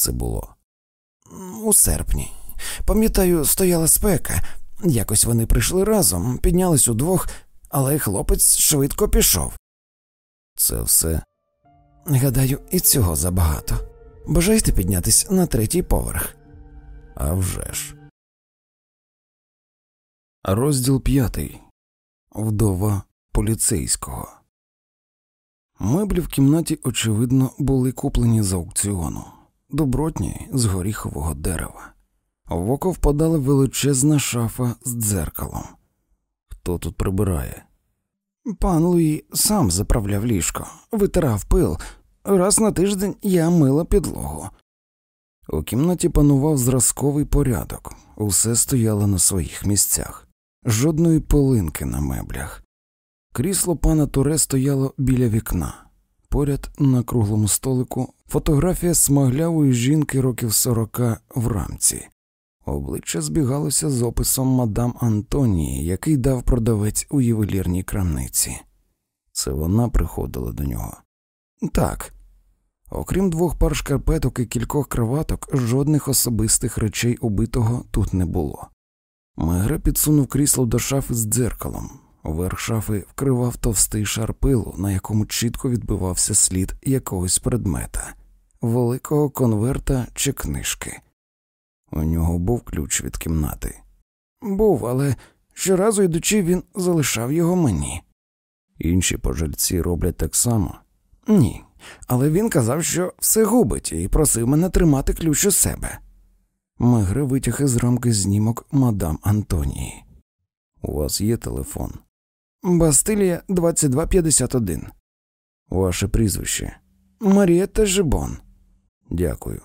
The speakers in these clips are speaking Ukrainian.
це було? У серпні. Пам'ятаю, стояла спека. Якось вони прийшли разом, піднялись удвох, але хлопець швидко пішов. Це все. Гадаю, і цього забагато. Бажаєте піднятись на третій поверх? А вже ж. Розділ п'ятий. Вдова поліцейського. Меблі в кімнаті, очевидно, були куплені з аукціону, добротні з горіхового дерева. В око впадала величезна шафа з дзеркалом. Хто тут прибирає? Пан Луї сам заправляв ліжко, витирав пил. Раз на тиждень я мила підлогу. У кімнаті панував зразковий порядок, усе стояло на своїх місцях, жодної полинки на меблях. Крісло пана Туре стояло біля вікна. Поряд на круглому столику фотографія смаглявої жінки років сорока в рамці. Обличчя збігалося з описом мадам Антонії, який дав продавець у ювелірній крамниці. Це вона приходила до нього. Так. Окрім двох пар шкарпеток і кількох кроваток, жодних особистих речей убитого тут не було. Мегре підсунув крісло до шафи з дзеркалом. Верх шафи вкривав товстий шар пилу, на якому чітко відбивався слід якогось предмета, великого конверта чи книжки. У нього був ключ від кімнати. Був, але щоразу йдучи, він залишав його мені. Інші пожильці роблять так само. Ні, але він казав, що все губить, і просив мене тримати ключ у себе. Мегре витяг із рамки знімок мадам Антонії. У вас є телефон? Бастилія 2251. Ваше прізвище Марієта Жибон. Дякую.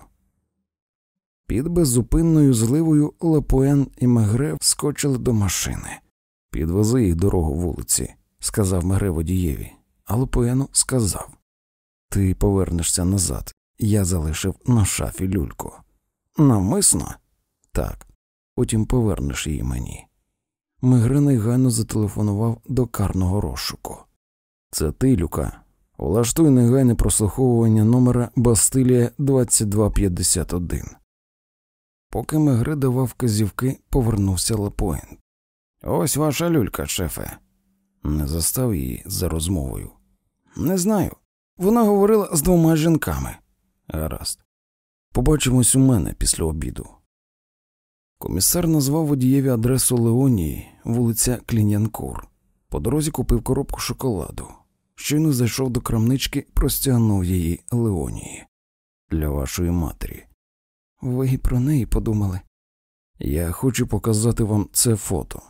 Під беззупинною зливою Лапуен і Мегре вскочили до машини. Підвези їх дорогу вулиці, сказав Мегре водієві, а Лапуену сказав Ти повернешся назад. Я залишив на шафі люльку. Навмисно? Так. Потім повернеш її мені. Мегре негайно зателефонував до карного розшуку. Це ти, Люка. Влаштуй негайне прослуховування номера Бастилія 2251. Поки Мегре давав вказівки, повернувся Лапоін. Ось ваша люлька, шефе. Не застав її за розмовою. Не знаю. Вона говорила з двома жінками. Гаразд. Побачимось у мене після обіду. Комісар назвав водієві адресу Леонії, вулиця Клінянкур. По дорозі купив коробку шоколаду. Щойно зайшов до крамнички, простягнув її Леонії для вашої матері. Ви і про неї подумали. Я хочу показати вам це фото.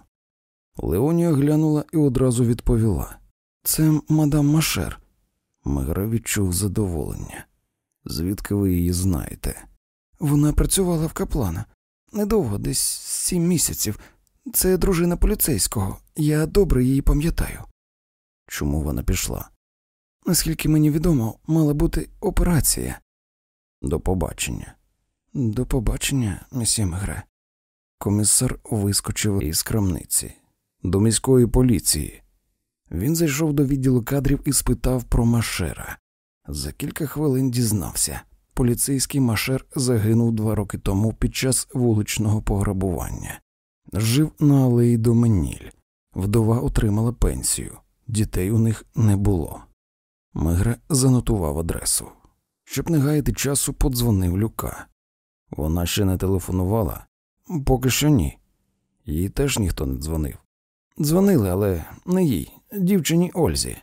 Леонія глянула і одразу відповіла Це мадам Машер. Мегре відчув задоволення. Звідки ви її знаєте? Вона працювала в каплана. Недовго, десь сім місяців. Це дружина поліцейського. Я добре її пам'ятаю. Чому вона пішла? Наскільки мені відомо, мала бути операція. До побачення. До побачення, месьє Мегре. Комісар вискочив із крамниці. До міської поліції. Він зайшов до відділу кадрів і спитав про Машера. За кілька хвилин дізнався. Поліцейський Машер загинув два роки тому під час вуличного пограбування. Жив на алеї Доменіль. Вдова отримала пенсію. Дітей у них не було. Мегре занотував адресу. Щоб не гаяти часу, подзвонив Люка. Вона ще не телефонувала? Поки що ні. Їй теж ніхто не дзвонив. Дзвонили, але не їй, дівчині Ользі.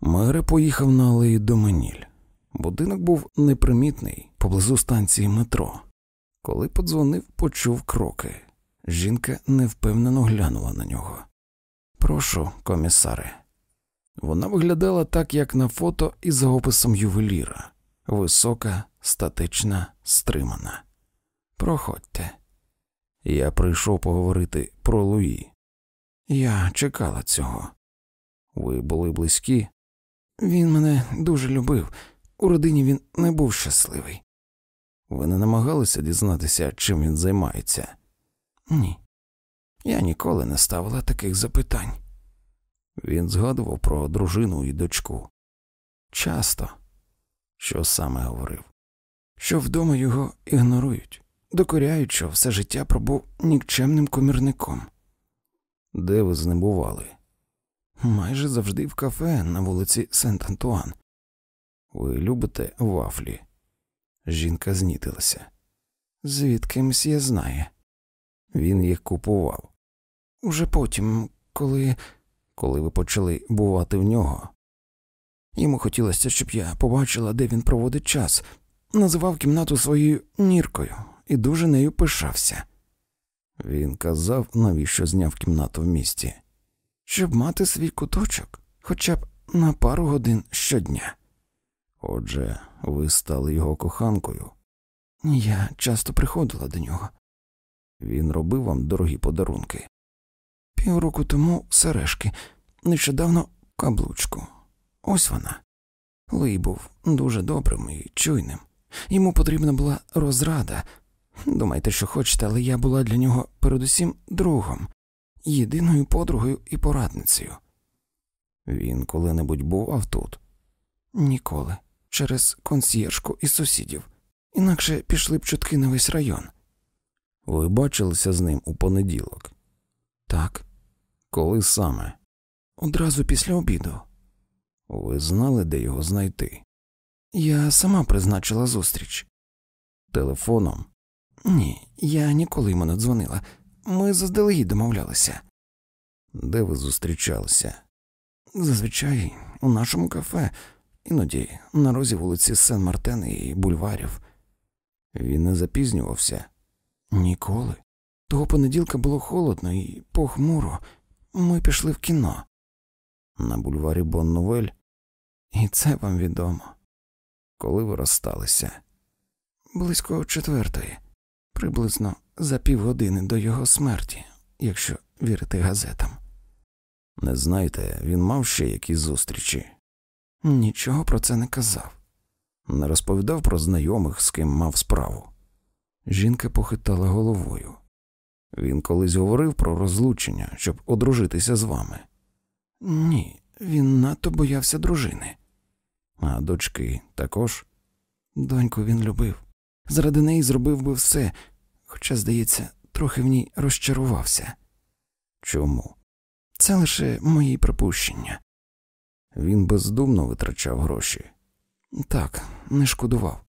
Мегре поїхав на алеї Доменіль. Будинок був непримітний поблизу станції метро. Коли подзвонив, почув кроки. Жінка невпевнено глянула на нього. Прошу, комісаре. Вона виглядала так, як на фото із описом ювеліра висока, статична, стримана. Проходьте. Я прийшов поговорити про Луї. Я чекала цього. Ви були близькі? Він мене дуже любив. У родині він не був щасливий. Ви не намагалися дізнатися, чим він займається? Ні. Я ніколи не ставила таких запитань. Він згадував про дружину і дочку. Часто. Що саме говорив? що вдома його ігнорують, докоряють, що все життя пробув нікчемним комірником. Де ви з ним бували? Майже завжди в кафе на вулиці Сент Антуан. Ви любите вафлі? Жінка знітилася. Звідки мсьє знає? Він їх купував. Уже потім, коли Коли ви почали бувати в нього, йому хотілося, щоб я побачила, де він проводить час, називав кімнату своєю ніркою і дуже нею пишався, він казав, навіщо зняв кімнату в місті. щоб мати свій куточок, хоча б на пару годин щодня. Отже, ви стали його коханкою. Я часто приходила до нього. Він робив вам дорогі подарунки. Півроку тому сережки, нещодавно каблучку. Ось вона. Луї був дуже добрим і чуйним. Йому потрібна була розрада. Думайте, що хочете, але я була для нього передусім другом, єдиною подругою і порадницею. Він коли-небудь бував тут. Ніколи. Через консьєржку і сусідів. Інакше пішли б чутки на весь район. Ви бачилися з ним у понеділок. Так, Коли саме? одразу після обіду. Ви знали, де його знайти? Я сама призначила зустріч. Телефоном? Ні, я ніколи йому не дзвонила. Ми заздалегідь домовлялися. Де ви зустрічалися? Зазвичай у нашому кафе, іноді на розі вулиці Сен Мартен і бульварів. Він не запізнювався. Ніколи. Того понеділка було холодно і похмуро. Ми пішли в кіно. На бульварі Бонновель, І це вам відомо. коли ви розсталися. Близько четвертої, приблизно за півгодини до його смерті, якщо вірити газетам. Не знаєте, він мав ще якісь зустрічі. Нічого про це не казав. Не розповідав про знайомих, з ким мав справу. Жінка похитала головою. Він колись говорив про розлучення, щоб одружитися з вами. Ні, він надто боявся дружини. А дочки також. Доньку він любив. Заради неї зробив би все, хоча, здається, трохи в ній розчарувався. Чому? Це лише мої припущення. Він бездумно витрачав гроші. Так, не шкодував.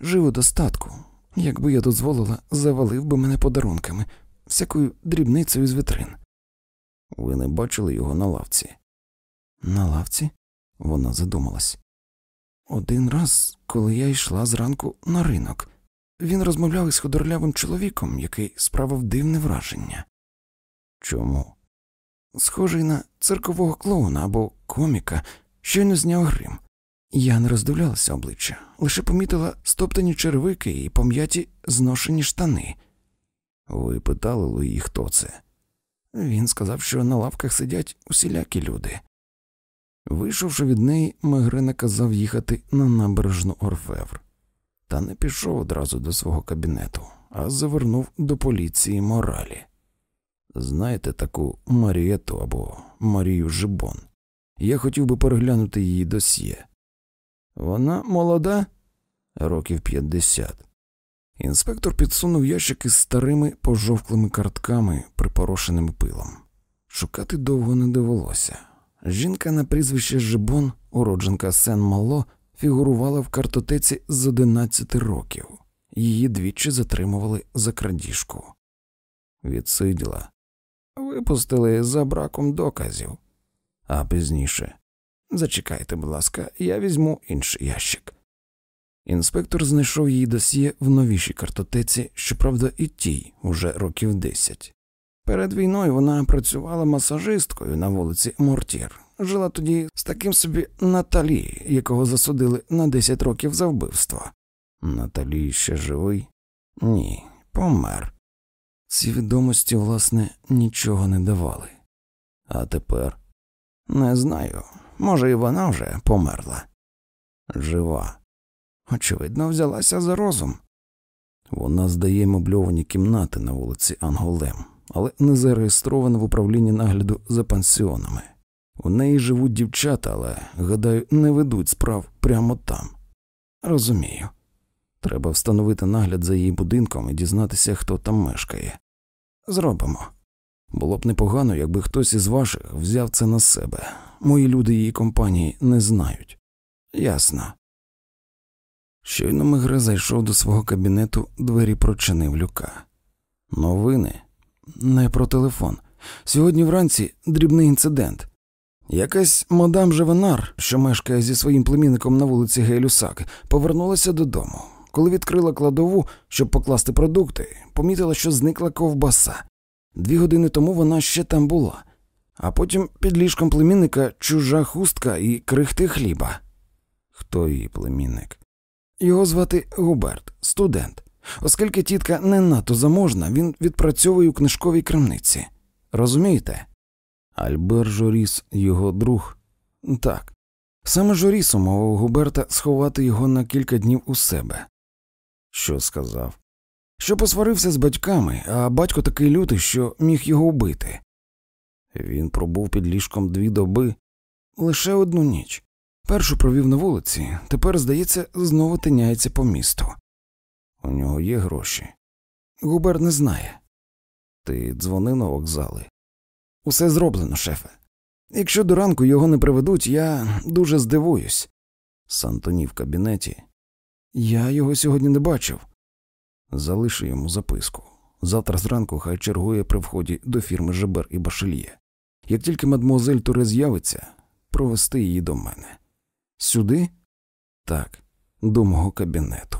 Жив у достатку. Якби я дозволила, завалив би мене подарунками, всякою дрібницею з витрин. Ви не бачили його на лавці. На лавці Вона задумалась. один раз, коли я йшла зранку на ринок, він розмовляв із худорлявим чоловіком, який справив дивне враження, Чому? Схожий на циркового клоуна або коміка, щойно зняв грим. Я не роздивлялася обличчя, лише помітила стоптані червики і пом'яті зношені штани. Ви питали Луї, хто це? Він сказав, що на лавках сидять усілякі люди. Вийшовши від неї, Мегре наказав їхати на набережну Орфевр. Та не пішов одразу до свого кабінету, а завернув до поліції моралі. Знаєте таку Марієту або Марію Жибон? Я хотів би переглянути її досьє. Вона молода, років 50. Інспектор підсунув ящик із старими пожовклими картками, припорошеними пилом. Шукати довго не довелося. Жінка на прізвище Жибон, уродженка Сен-Мало, фігурувала в картотеці з 11 років. Її двічі затримували за крадіжку. Відсиділа. Випустили за браком доказів. А пізніше. Зачекайте, будь ласка, я візьму інший ящик. Інспектор знайшов її досьє в новішій картотеці, щоправда, і тій уже років десять. Перед війною вона працювала масажисткою на вулиці Мортір. Жила тоді з таким собі Наталі, якого засудили на 10 років за вбивство. Наталі ще живий? Ні, помер. Ці відомості, власне, нічого не давали. А тепер не знаю. Може, і вона вже померла. Жива. Очевидно, взялася за розум. Вона здає мебльовані кімнати на вулиці Анголем, але не зареєстрована в управлінні нагляду за пансіонами. У неї живуть дівчата, але, гадаю, не ведуть справ прямо там. Розумію. Треба встановити нагляд за її будинком і дізнатися, хто там мешкає. Зробимо. Було б непогано, якби хтось із ваших взяв це на себе. Мої люди її компанії не знають. Ясно. Щойно Мегре зайшов до свого кабінету, двері прочинив люка. Новини не про телефон. Сьогодні вранці дрібний інцидент. Якась мадам Жевенар, що мешкає зі своїм племінником на вулиці Гейлюсак, повернулася додому. Коли відкрила кладову, щоб покласти продукти, помітила, що зникла ковбаса. Дві години тому вона ще там була, а потім під ліжком племінника чужа хустка і крихти хліба. Хто її племінник? Його звати Губерт, студент. Оскільки тітка не надто заможна, він відпрацьовує у книжковій крамниці. Розумієте? Альбер Жоріс, його друг. Так. Саме Жоріс умовив Губерта сховати його на кілька днів у себе. Що сказав? Що посварився з батьками, а батько такий лютий, що міг його вбити. Він пробув під ліжком дві доби, лише одну ніч. Першу провів на вулиці, тепер, здається, знову тиняється по місту. У нього є гроші. Губер не знає. Ти дзвонив на вокзали. Усе зроблено, шефе. Якщо до ранку його не приведуть, я дуже здивуюсь. Сантоні в кабінеті. Я його сьогодні не бачив. Залиши йому записку. Завтра зранку хай чергує при вході до фірми Жебер і Башельє. Як тільки мадмуазель Туре з'явиться, провести її до мене. Сюди? Так, до мого кабінету.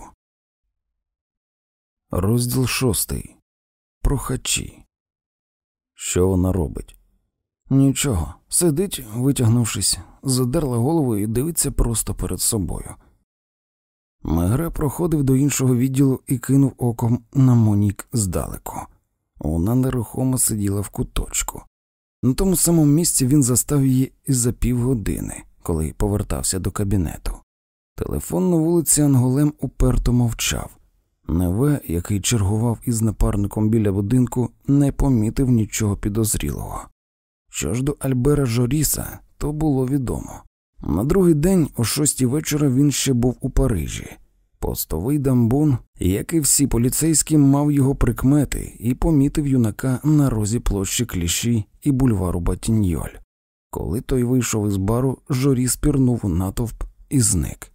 Розділ шостий. Прохачі. Що вона робить? Нічого. Сидить, витягнувшись, задерла голову і дивиться просто перед собою. Мегре проходив до іншого відділу і кинув оком на Монік здалеку. Вона нерухомо сиділа в куточку. На тому самому місці він застав її і за півгодини, коли повертався до кабінету. Телефон на вулиці Анголем уперто мовчав. Неве, який чергував із напарником біля будинку, не помітив нічого підозрілого. Що ж до Альбера Жоріса, то було відомо. На другий день, о шостій вечора, він ще був у Парижі. Постовий дамбун, як і всі поліцейські, мав його прикмети і помітив юнака на розі площі кліші і бульвару Батіньоль. Коли той вийшов із бару, Жоріс пірнув у натовп і зник.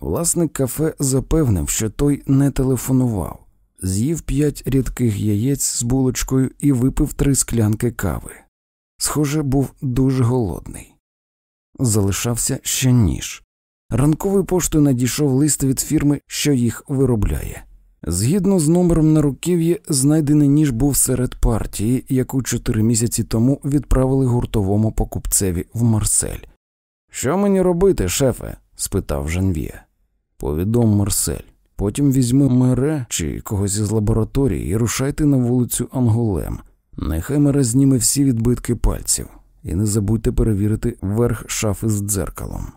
Власник кафе запевнив, що той не телефонував, з'їв п'ять рідких яєць з булочкою і випив три склянки кави. Схоже, був дуже голодний. Залишався ще ніж. Ранковою поштою надійшов лист від фірми, що їх виробляє. Згідно з номером на руків'ї, знайдений ніж був серед партії, яку чотири місяці тому відправили гуртовому покупцеві в Марсель. Що мені робити, шефе? спитав Жанвія. Повідом Марсель. Потім візьми мере чи когось із лабораторії і рушайте на вулицю Анголем. Нехай мере зніме всі відбитки пальців, і не забудьте перевірити верх шафи з дзеркалом.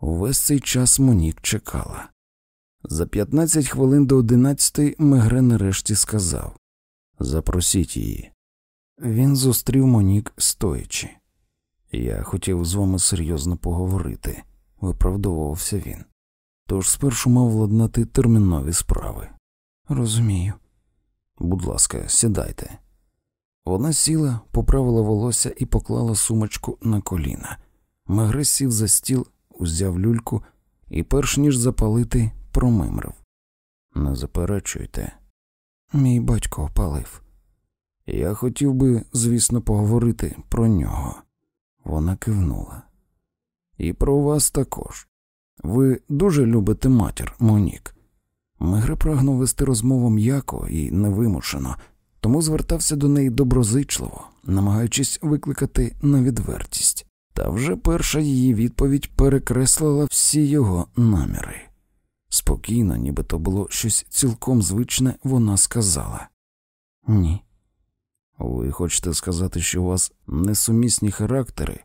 Увесь цей час Монік чекала. За 15 хвилин до одинадцятої Мегре нарешті сказав Запросіть її. Він зустрів Монік стоячи. Я хотів з вами серйозно поговорити, виправдовувався він. Тож спершу мав владнати термінові справи. Розумію. Будь ласка, сідайте. Вона сіла, поправила волосся і поклала сумочку на коліна. Мегре сів за стіл, узяв люльку і, перш ніж запалити, промимрив. Не заперечуйте. Мій батько опалив. Я хотів би, звісно, поговорити про нього. Вона кивнула. І про вас також. Ви дуже любите матір, Монік. Мегре прагнув вести розмову м'яко і невимушено, тому звертався до неї доброзичливо, намагаючись викликати на відвертість. Та вже перша її відповідь перекреслила всі його наміри. Спокійно, ніби то було щось цілком звичне, вона сказала Ні. Ви хочете сказати, що у вас несумісні характери?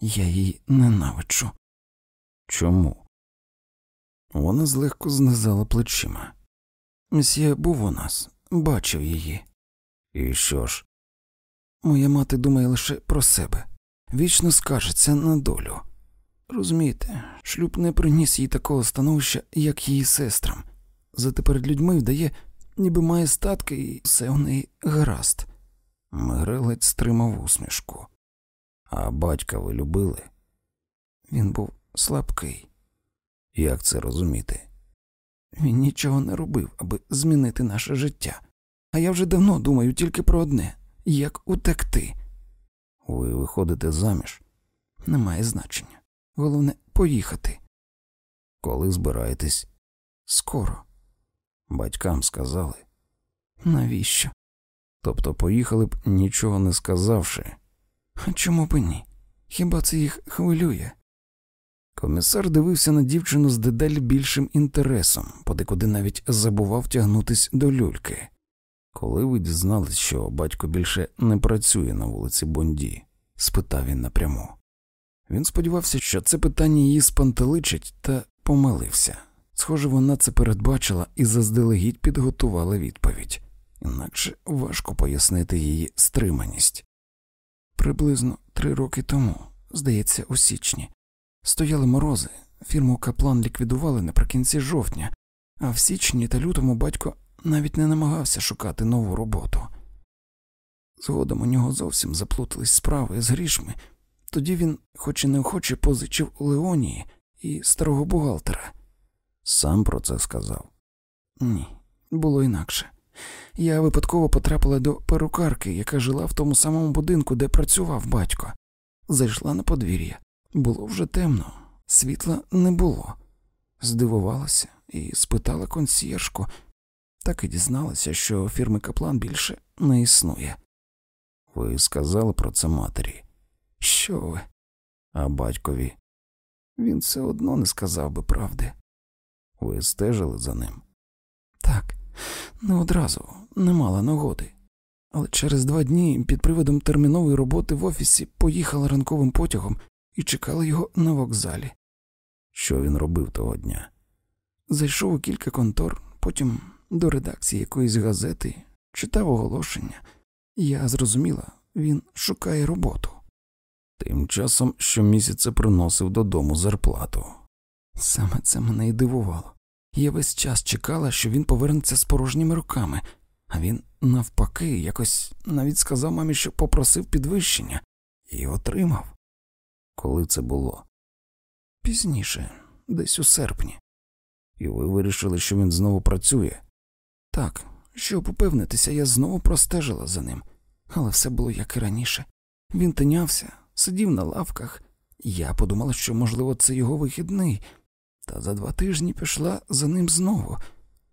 Я її ненавиджу. Чому? Вона злегко знизала плечима. Мсьє був у нас, бачив її. І що ж? Моя мати думає лише про себе, вічно скаржиться на долю. Розумієте, шлюб не приніс їй такого становища, як її сестрам. зате перед людьми вдає, ніби має статки, і все у неї гаразд. Мигрелець стримав усмішку. А батька ви любили? Він був слабкий. Як це розуміти? Він нічого не робив, аби змінити наше життя. А я вже давно думаю тільки про одне як утекти. Ви виходите заміж? Немає значення. Головне поїхати. Коли збираєтесь? Скоро. Батькам сказали. Навіщо? Тобто поїхали б нічого не сказавши. А чому б ні? Хіба це їх хвилює? Комісар дивився на дівчину з дедалі більшим інтересом, подекуди навіть забував тягнутись до люльки. Коли ви дізнались, що батько більше не працює на вулиці Бонді? спитав він напряму. Він сподівався, що це питання її спантеличить, та помилився. Схоже, вона це передбачила і заздалегідь підготувала відповідь, інакше важко пояснити її стриманість. Приблизно три роки тому, здається, у січні, стояли морози, фірму Каплан ліквідували наприкінці жовтня, а в січні та лютому батько навіть не намагався шукати нову роботу. Згодом у нього зовсім заплутались справи з грішми, тоді він, хоч і неохоче, позичив у Леонії і старого бухгалтера. Сам про це сказав? Ні, було інакше. Я випадково потрапила до перукарки, яка жила в тому самому будинку, де працював батько. Зайшла на подвір'я. Було вже темно, світла не було. Здивувалася і спитала консьєржку, так і дізналася, що фірми Каплан більше не існує. Ви сказали про це матері? Що ви? А батькові? Він все одно не сказав би правди. Ви стежили за ним? Так, не одразу, не мала нагоди. Але через два дні під приводом термінової роботи в офісі поїхала ранковим потягом і чекала його на вокзалі. Що він робив того дня? Зайшов у кілька контор, потім до редакції якоїсь газети, читав оголошення. Я зрозуміла, він шукає роботу. Тим часом щомісяця приносив додому зарплату. Саме це мене і дивувало. Я весь час чекала, що він повернеться з порожніми руками, а він, навпаки, якось навіть сказав мамі, що попросив підвищення, і отримав. Коли це було? Пізніше, десь у серпні. І ви вирішили, що він знову працює? Так, щоб упевнитися, я знову простежила за ним, але все було як і раніше. Він тинявся, сидів на лавках, я подумала, що, можливо, це його вихідний, та за два тижні пішла за ним знову.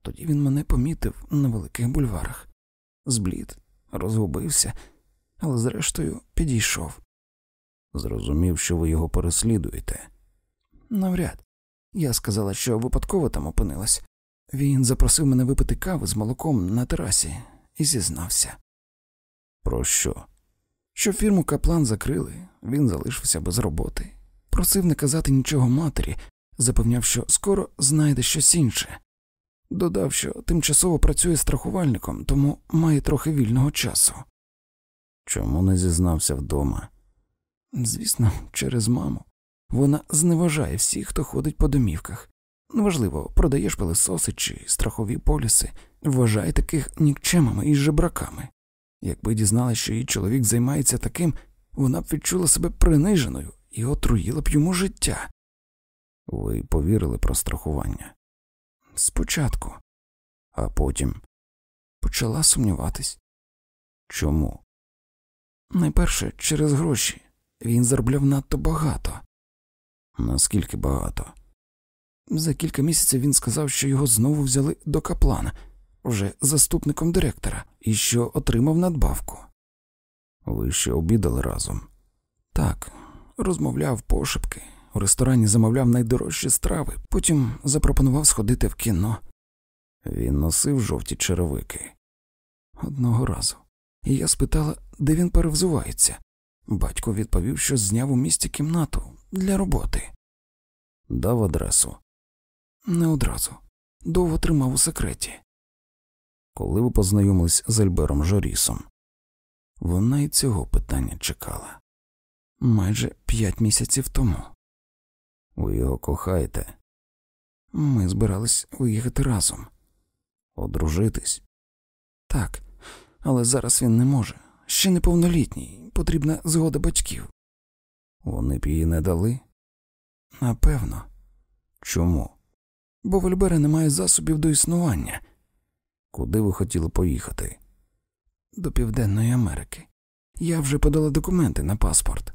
Тоді він мене помітив на великих бульварах. Зблід, розгубився, але зрештою підійшов. Зрозумів, що ви його переслідуєте. Навряд. Я сказала, що випадково там опинилась. Він запросив мене випити кави з молоком на терасі і зізнався. Про що? Що фірму Каплан закрили, він залишився без роботи. Просив не казати нічого матері, запевняв, що скоро знайде щось інше. Додав, що тимчасово працює страхувальником, тому має трохи вільного часу. Чому не зізнався вдома? Звісно, через маму. Вона зневажає всіх, хто ходить по домівках. Неважливо, продаєш пилисоси чи страхові поліси, вважає таких нікчемами і жебраками. Якби дізналась, що її чоловік займається таким, вона б відчула себе приниженою і отруїла б йому життя. Ви повірили про страхування? Спочатку, а потім почала сумніватись. Чому? Найперше, через гроші. Він заробляв надто багато. Наскільки багато? За кілька місяців він сказав, що його знову взяли до каплана, вже заступником директора, і що отримав надбавку. Ви ще обідали разом? Так, розмовляв пошепки, у ресторані замовляв найдорожчі страви, потім запропонував сходити в кіно. Він носив жовті черевики. Одного разу. І я спитала, де він перевзувається. Батько відповів, що зняв у місті кімнату для роботи. Дав адресу. Не одразу. Довго тримав у секреті. Коли ви познайомились з Альбером Жорісом? Вона і цього питання чекала майже п'ять місяців тому. Ви його кохаєте? Ми збирались виїхати разом. Одружитись? Так, але зараз він не може. Ще неповнолітній, потрібна згода батьків. Вони б її не дали? Напевно. Чому? Бо в Альбера немає засобів до існування. Куди ви хотіли поїхати? До Південної Америки. Я вже подала документи на паспорт.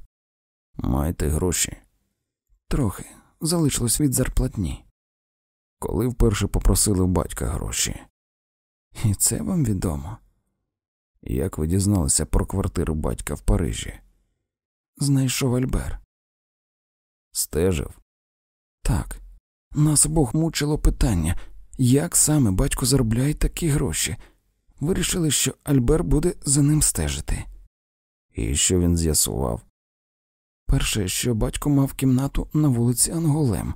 Маєте гроші? Трохи. Залишилось від зарплатні. Коли вперше попросили у батька гроші? І це вам відомо. Як ви дізналися про квартиру батька в Парижі? Знайшов Альбер. Стежив? Так. Нас обох мучило питання, як саме батько заробляє такі гроші. Вирішили, що Альбер буде за ним стежити. І що він з'ясував? Перше, що батько мав кімнату на вулиці Анголем,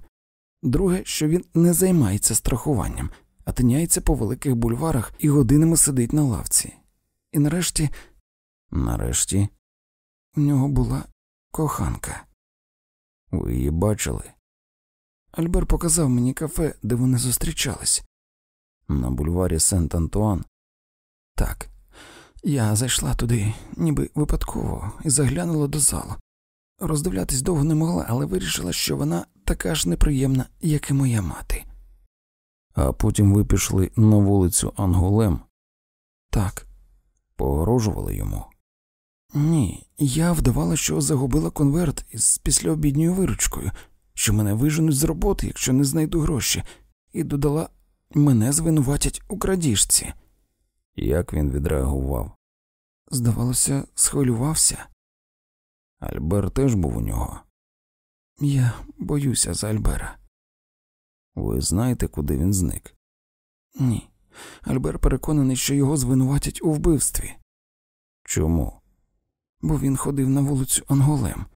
друге, що він не займається страхуванням, а тиняється по великих бульварах і годинами сидить на лавці. І нарешті, нарешті, у нього була коханка. Ви її бачили? Альбер показав мені кафе, де вони зустрічались. На бульварі Сент Антуан. Так, я зайшла туди, ніби випадково, і заглянула до залу. Роздивлятись довго не могла, але вирішила, що вона така ж неприємна, як і моя мати. А потім ви пішли на вулицю Ангулем? Так. Погрожували йому? Ні, я вдавала, що загубила конверт із післяобідньою виручкою, що мене виженуть з роботи, якщо не знайду гроші, і додала мене звинуватять у крадіжці. Як він відреагував? Здавалося, схвилювався. Альбер теж був у нього. Я боюся за Альбера. Ви знаєте, куди він зник? Ні. Альбер переконаний, що його звинуватять у вбивстві. Чому? Бо він ходив на вулицю Анголем.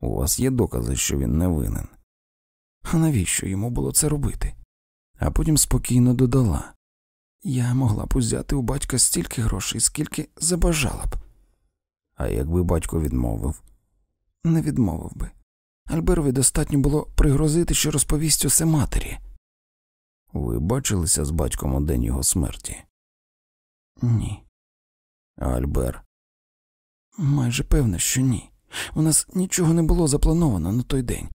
У вас є докази, що він не винен. А навіщо йому було це робити? А потім спокійно додала я могла б узяти у батька стільки грошей, скільки забажала б. А якби батько відмовив? Не відмовив би. Альберові достатньо було пригрозити, що розповість усе матері. Ви бачилися з батьком у день його смерті? Ні. Альбер? Майже певне, що ні. У нас нічого не було заплановано на той день.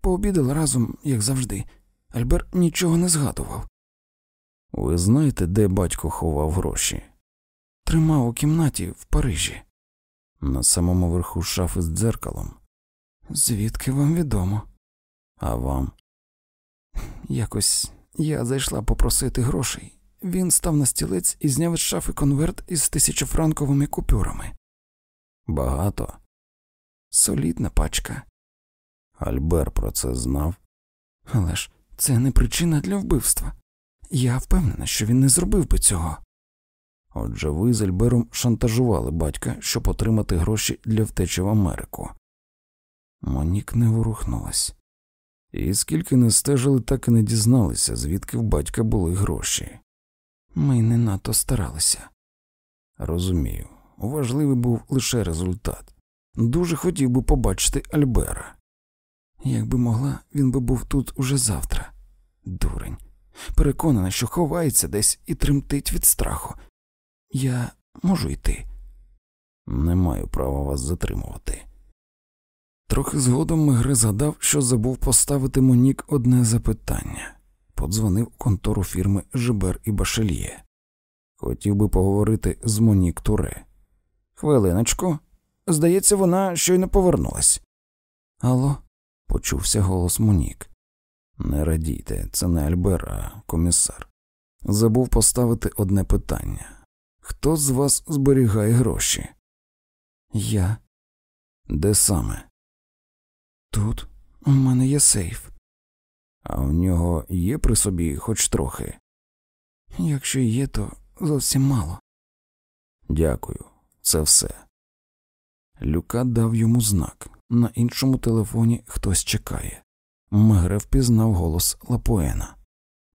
Пообідали разом, як завжди. Альбер нічого не згадував. Ви знаєте, де батько ховав гроші? Тримав у кімнаті в Парижі. На самому верху шафи з дзеркалом. Звідки вам відомо? А вам? Якось я зайшла попросити грошей. Він став на стілець і зняв із шафи конверт із тисячофранковими купюрами. Багато. Солідна пачка. Альбер про це знав. Але ж це не причина для вбивства. Я впевнена, що він не зробив би цього. Отже, ви з Альбером шантажували батька, щоб отримати гроші для втечі в Америку. Монік не ворухнулась. І скільки не стежили, так і не дізналися, звідки в батька були гроші. Ми не надто старалися. Розумію, важливий був лише результат. Дуже хотів би побачити Альбера. Якби могла, він би був тут уже завтра. Дурень. Переконана, що ховається десь і тремтить від страху. Я можу йти. Не маю права вас затримувати. Трохи згодом Мегре згадав, що забув поставити Монік одне запитання подзвонив у контору фірми Жибер і Башельє. Хотів би поговорити з Монік Туре. Хвилиночку. Здається, вона щойно повернулась. Алло, почувся голос Монік. Не радійте, це не Альбер, а комісар. Забув поставити одне питання хто з вас зберігає гроші? Я. Де саме? Тут у мене є сейф. А в нього є при собі хоч трохи? Якщо є, то зовсім мало. Дякую, це все. Люка дав йому знак. На іншому телефоні хтось чекає. Мегре впізнав голос Лапуена.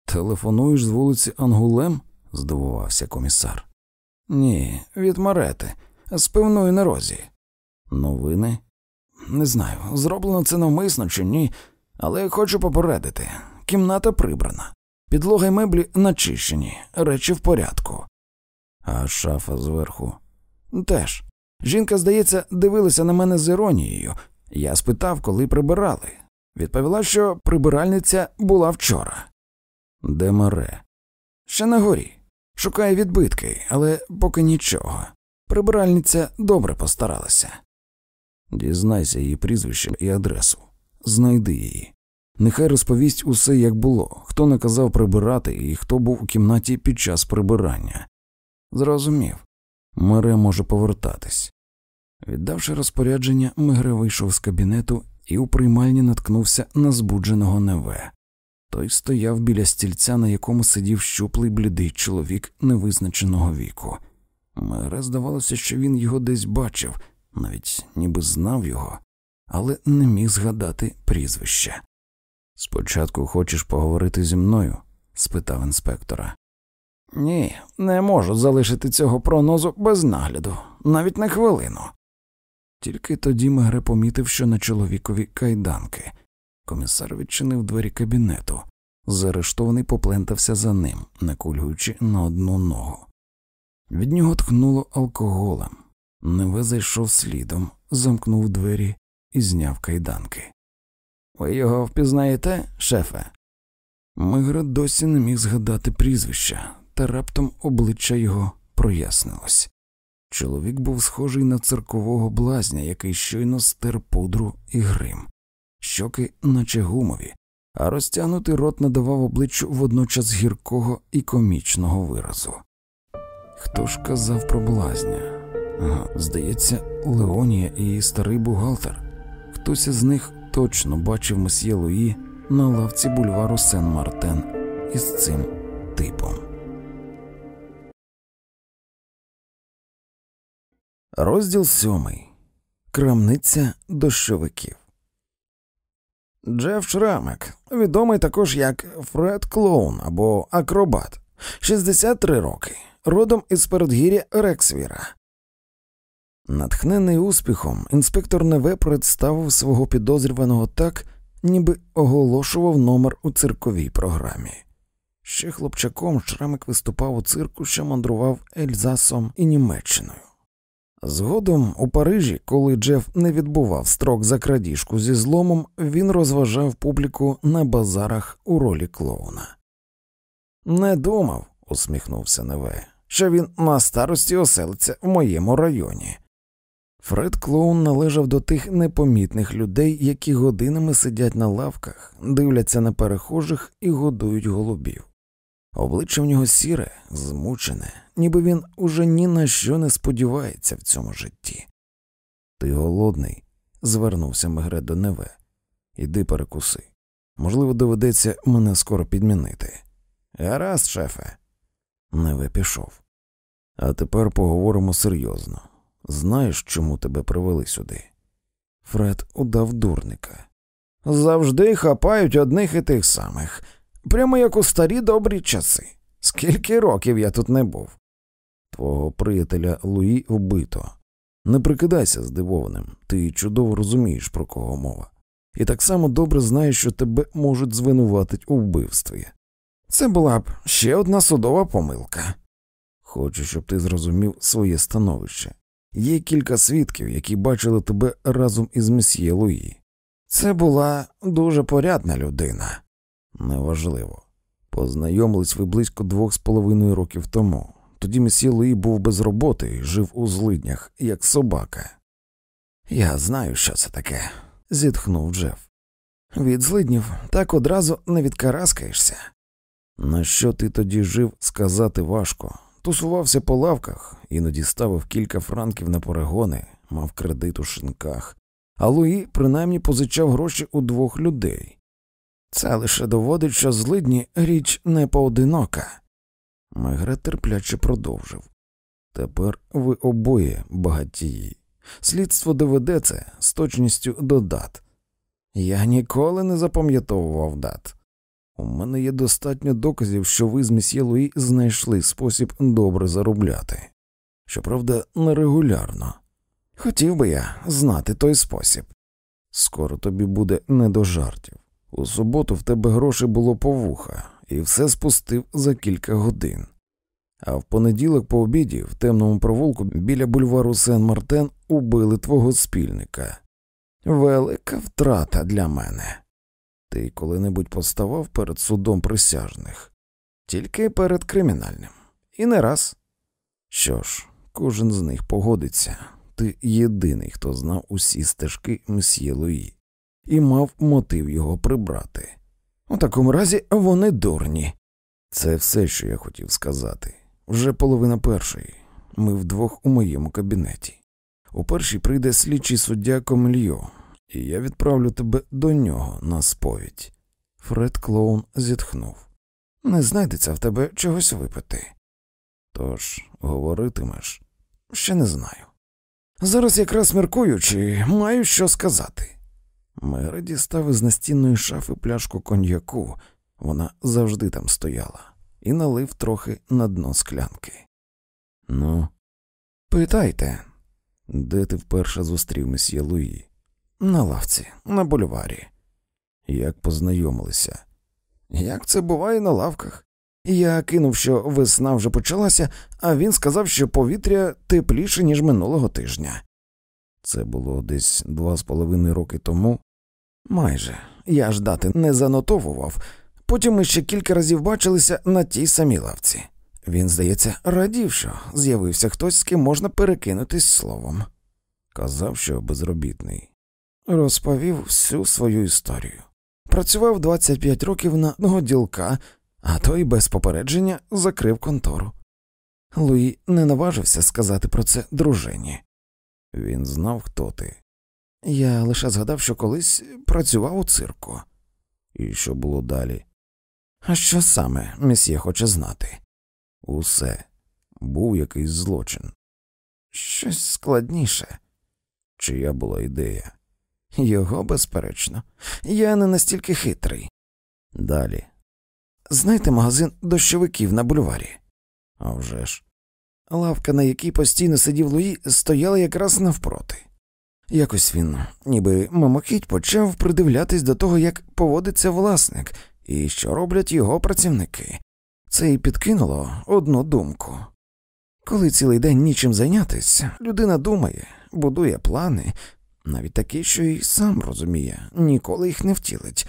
Телефонуєш з вулиці Ангулем? здивувався комісар. Ні, від Марети, з пивної на розі. Новини? Не знаю, зроблено це навмисно чи ні, але хочу попередити кімната прибрана. Підлога й меблі начищені, речі в порядку. А шафа зверху. Теж. Жінка, здається, дивилася на мене з іронією. Я спитав, коли прибирали. Відповіла, що прибиральниця була вчора. Де море? Ще на горі. Шукає відбитки, але поки нічого. Прибиральниця добре постаралася. Дізнайся її прізвище і адресу. Знайди її. Нехай розповість усе, як було, хто наказав прибирати і хто був у кімнаті під час прибирання. Зрозумів. Мере може повертатись. Віддавши розпорядження, Мегре вийшов з кабінету і у приймальні наткнувся на збудженого Неве. Той стояв біля стільця, на якому сидів щуплий блідий чоловік невизначеного віку. Мегре здавалося, що він його десь бачив, навіть ніби знав його, але не міг згадати прізвище. Спочатку хочеш поговорити зі мною? спитав інспектора. Ні, не можу залишити цього пронозу без нагляду, навіть на хвилину. Тільки тоді Мегре помітив, що на чоловікові кайданки. Комісар відчинив двері кабінету. Заарештований поплентався за ним, накульгуючи на одну ногу. Від нього тхнуло алкоголем. Неве зайшов слідом, замкнув двері і зняв кайданки. Ви його впізнаєте, шефе? Мигра досі не міг згадати прізвища, та раптом обличчя його прояснилось. Чоловік був схожий на циркового блазня, який щойно стер пудру і грим, щоки, наче гумові, а розтягнутий рот надавав обличчю водночас гіркого і комічного виразу. Хто ж казав про блазня? Здається, Леонія і старий бухгалтер. Хтось із них точно бачив месьє Луї на лавці бульвару Сен Мартен із цим типом. Розділ сьомий. Крамниця дощовиків. Джеф Шрамек, відомий також як Фред Клоун або Акробат, 63 роки, родом із передгір'я Ріквіра. Натхнений успіхом, інспектор Неве представив свого підозрюваного так, ніби оголошував номер у цирковій програмі. Ще хлопчаком Шрамек виступав у цирку, що мандрував Ельзасом і Німеччиною. Згодом у Парижі, коли Джеф не відбував строк за крадіжку зі зломом, він розважав публіку на базарах у ролі клоуна. Не думав, усміхнувся Неве, що він на старості оселиться в моєму районі. Фред Клоун належав до тих непомітних людей, які годинами сидять на лавках, дивляться на перехожих і годують голубів. Обличчя в нього сіре, змучене, ніби він уже ні на що не сподівається в цьому житті. Ти голодний, звернувся Мегре до Неве. Іди перекуси. Можливо, доведеться мене скоро підмінити. Гаразд, шефе. Неве пішов. А тепер поговоримо серйозно. Знаєш, чому тебе привели сюди? Фред удав дурника. Завжди хапають одних і тих самих, прямо як у старі добрі часи. Скільки років я тут не був. Твого приятеля Луї вбито. Не прикидайся здивованим, ти чудово розумієш, про кого мова, і так само добре знаєш, що тебе можуть звинуватить у вбивстві. Це була б ще одна судова помилка. Хочу, щоб ти зрозумів своє становище. Є кілька свідків, які бачили тебе разом із месьє Луї. Це була дуже порядна людина. Неважливо. Познайомились ви близько двох з половиною років тому. Тоді месьє Луї був без роботи і жив у злиднях, як собака. Я знаю, що це таке, зітхнув Джеф. Від злиднів так одразу не відкараскаєшся. На що ти тоді жив, сказати важко. Тусувався по лавках, іноді ставив кілька франків на перегони, мав кредит у шинках, а Луї принаймні позичав гроші у двох людей. Це лише доводить, що злидні річ не поодинока. Мегре терпляче продовжив. Тепер ви обоє багатії. Слідство доведе це з точністю до дат. Я ніколи не запам'ятовував дат. У мене є достатньо доказів, що ви з місьє Луї знайшли спосіб добре заробляти. Щоправда, нерегулярно. Хотів би я знати той спосіб. Скоро тобі буде не до жартів. У суботу в тебе грошей було по вуха, і все спустив за кілька годин. А в понеділок по обіді в темному провулку біля бульвару Сен-Мартен убили твого спільника. Велика втрата для мене. Ти коли-небудь поставав перед судом присяжних, тільки перед кримінальним. І не раз. Що ж, кожен з них погодиться. Ти єдиний, хто знав усі стежки мсьє Луї, і мав мотив його прибрати. У такому разі вони дурні. Це все, що я хотів сказати. Вже половина першої. Ми вдвох у моєму кабінеті. У першій прийде слідчий суддя Комельо, і я відправлю тебе до нього на сповідь. Фред Клоун зітхнув. Не знайдеться в тебе чогось випити. Тож, говоритимеш, ще не знаю. Зараз якраз міркуючи, маю що сказати. Мера дістав із настінної шафи пляшку коньяку, вона завжди там стояла, і налив трохи на дно склянки. Ну, питайте, де ти вперше зустрів месьє Луї? На лавці, на бульварі. Як познайомилися? Як це буває на лавках? Я кинув, що весна вже почалася, а він сказав, що повітря тепліше, ніж минулого тижня. Це було десь два з половиною роки тому. Майже я ж дати не занотовував. Потім ми ще кілька разів бачилися на тій самій лавці. Він, здається, радів, що з'явився хтось, з ким можна перекинутись словом. Казав, що безробітний. Розповів всю свою історію. Працював 25 років на одного ділка, а той без попередження закрив контору. Луї не наважився сказати про це дружині. Він знав, хто ти. Я лише згадав, що колись працював у цирку. І що було далі? А що саме месьє хоче знати? Усе був якийсь злочин. Щось складніше. Чия була ідея? Його, безперечно, я не настільки хитрий. Далі. Знаєте магазин дощовиків на бульварі? А вже ж. Лавка, на якій постійно сидів Луї, стояла якраз навпроти. Якось він, ніби мимохідь, почав придивлятись до того, як поводиться власник і що роблять його працівники. Це й підкинуло одну думку. Коли цілий день нічим зайнятися, людина думає, будує плани, навіть такі, що й сам розуміє, ніколи їх не втілить.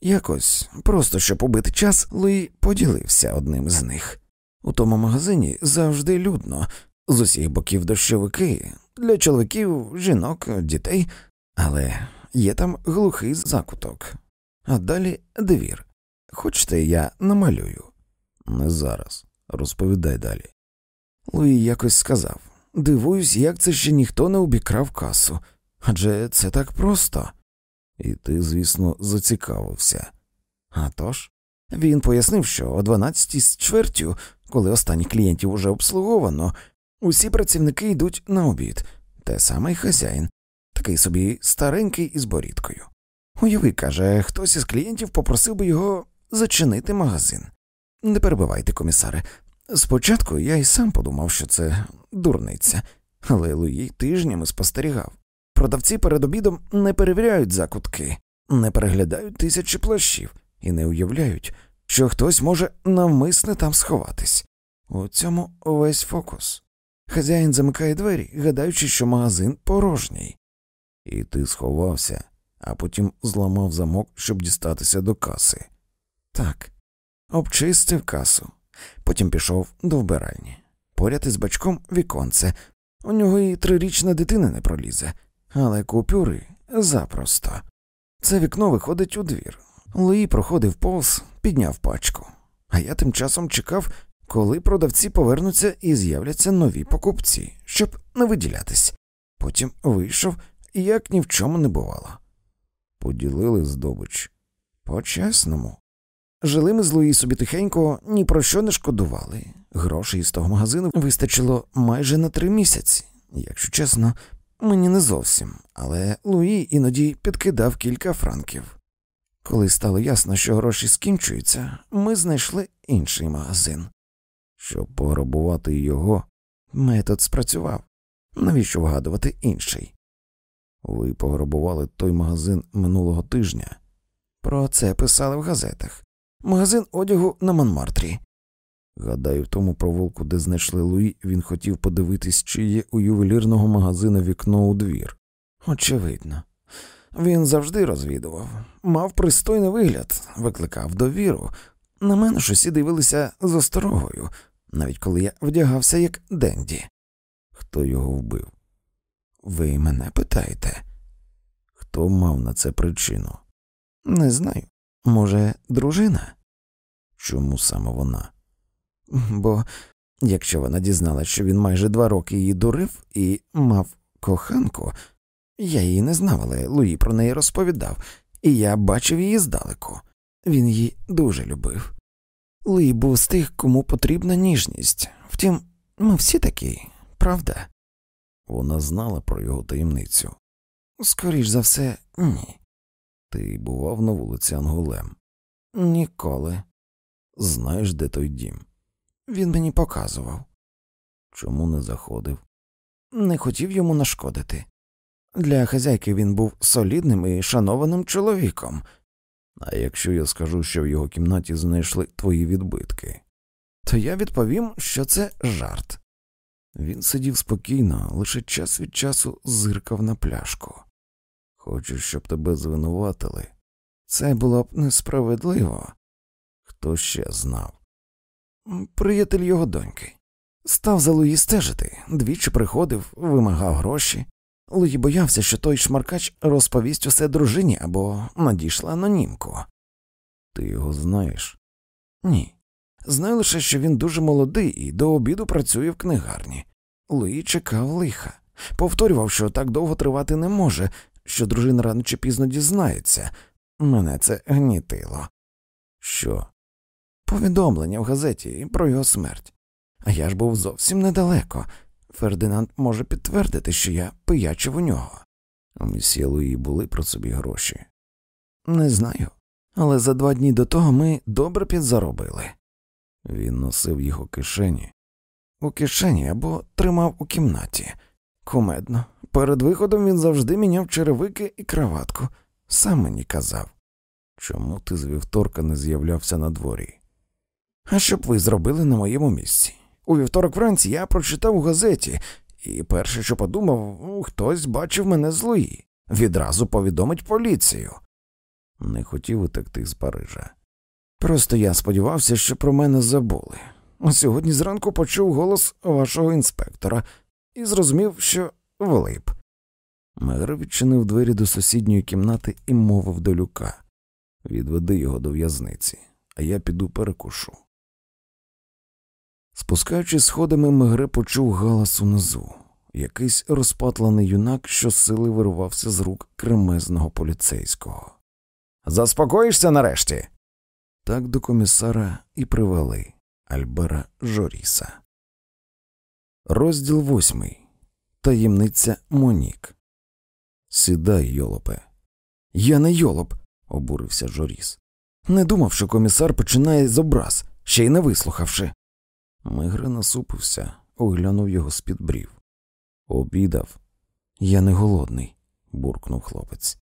Якось, просто щоб убити час, Луї поділився одним з них. У тому магазині завжди людно, з усіх боків дощовики, для чоловіків, жінок, дітей, але є там глухий закуток, а далі двір. Хочете, я намалюю? Не зараз. Розповідай далі. Луї якось сказав дивуюсь, як це ще ніхто не обікрав касу, адже це так просто. І ти, звісно, зацікавився. А тож, він пояснив, що о 12 з чвертю, коли останніх клієнтів уже обслуговано, усі працівники йдуть на обід, те саме й хазяїн, такий собі старенький із борідкою. Уяви, каже, хтось із клієнтів попросив би його зачинити магазин. Не перебивайте, комісаре. Спочатку я й сам подумав, що це дурниця, але Луї тижнями спостерігав. Продавці перед обідом не перевіряють закутки, не переглядають тисячі плащів і не уявляють, що хтось може навмисне там сховатись. У цьому увесь фокус. Хазяїн замикає двері, гадаючи, що магазин порожній. І ти сховався, а потім зламав замок, щоб дістатися до каси. Так, обчистив касу, потім пішов до вбиральні. Поряд із бачком віконце. У нього і трирічна дитина не пролізе, але купюри запросто. Це вікно виходить у двір. Луї проходив повз, підняв пачку, а я тим часом чекав, коли продавці повернуться і з'являться нові покупці, щоб не виділятись. Потім вийшов і як ні в чому не бувало. Поділили здобич. По чесному. Жили ми з Луї тихенько, ні про що не шкодували. Грошей з того магазину вистачило майже на три місяці. Якщо чесно, мені не зовсім, але Луї іноді підкидав кілька франків. Коли стало ясно, що гроші скінчуються, ми знайшли інший магазин. Щоб пограбувати його, метод спрацював. Навіщо вгадувати інший? Ви пограбували той магазин минулого тижня. Про це писали в газетах. магазин одягу на Монмартрі. Гадаю, в тому провулку, де знайшли Луї, він хотів подивитись, чи є у ювелірного магазину вікно у двір. Очевидно. Він завжди розвідував, мав пристойний вигляд, викликав довіру. На мене ж усі дивилися з осторогою, навіть коли я вдягався як Денді. Хто його вбив? Ви мене питаєте? Хто мав на це причину? Не знаю. Може, дружина? Чому саме вона? Бо якщо вона дізналась, що він майже два роки її дурив і мав коханку, я її не знав, але Луї про неї розповідав, і я бачив її здалеку. Він її дуже любив. Луї був з тих, кому потрібна ніжність. Втім, ми всі такі, правда? Вона знала про його таємницю. Скоріш за все, ні. Ти бував на вулиці Ангулем? Ніколи. Знаєш, де той дім? Він мені показував. Чому не заходив? Не хотів йому нашкодити. Для хазяйки він був солідним і шанованим чоловіком. А якщо я скажу, що в його кімнаті знайшли твої відбитки, то я відповім, що це жарт. Він сидів спокійно, лише час від часу зиркав на пляшку. Хочу, щоб тебе звинуватили. Це було б несправедливо. Хто ще знав? Приятель його доньки. Став за Луї стежити, двічі приходив, вимагав гроші. Луї боявся, що той шмаркач розповість усе дружині або надішле анонімку. Ти його знаєш? Ні. Знаю лише, що він дуже молодий і до обіду працює в книгарні. Луї чекав лиха, повторював, що так довго тривати не може, що дружина рано чи пізно дізнається. Мене це гнітило. Що? Повідомлення в газеті про його смерть. А я ж був зовсім недалеко. Фердинанд може підтвердити, що я пиячив у нього. У місьє Луї були про собі гроші. Не знаю, але за два дні до того ми добре підзаробили. Він носив у кишені. У кишені або тримав у кімнаті. Кумедно. Перед виходом він завжди міняв черевики і краватку. Сам мені казав. Чому ти з вівторка не з'являвся на дворі? А що б ви зробили на моєму місці? У вівторок вранці я прочитав у газеті, і перше, що подумав, хтось бачив мене з Луї. Відразу повідомить поліцію. Не хотів утекти з Парижа. Просто я сподівався, що про мене забули. Сьогодні зранку почув голос вашого інспектора і зрозумів, що влип. Мегре відчинив двері до сусідньої кімнати і мовив до люка Відведи його до в'язниці, а я піду перекушу. Спускаючись сходами, Мегре почув галас унизу. Якийсь розпатлений юнак, що сили вирвався з рук кремезного поліцейського. Заспокоїшся нарешті. Так до комісара і привели Альбера Жоріса. Розділ восьмий. Таємниця Монік. Сідай, йолопе. Я не йолоп, обурився Жоріс. Не думав, що комісар починає з образ, ще й не вислухавши. Мигре насупився, оглянув його з під брів. Обідав. Я не голодний, буркнув хлопець.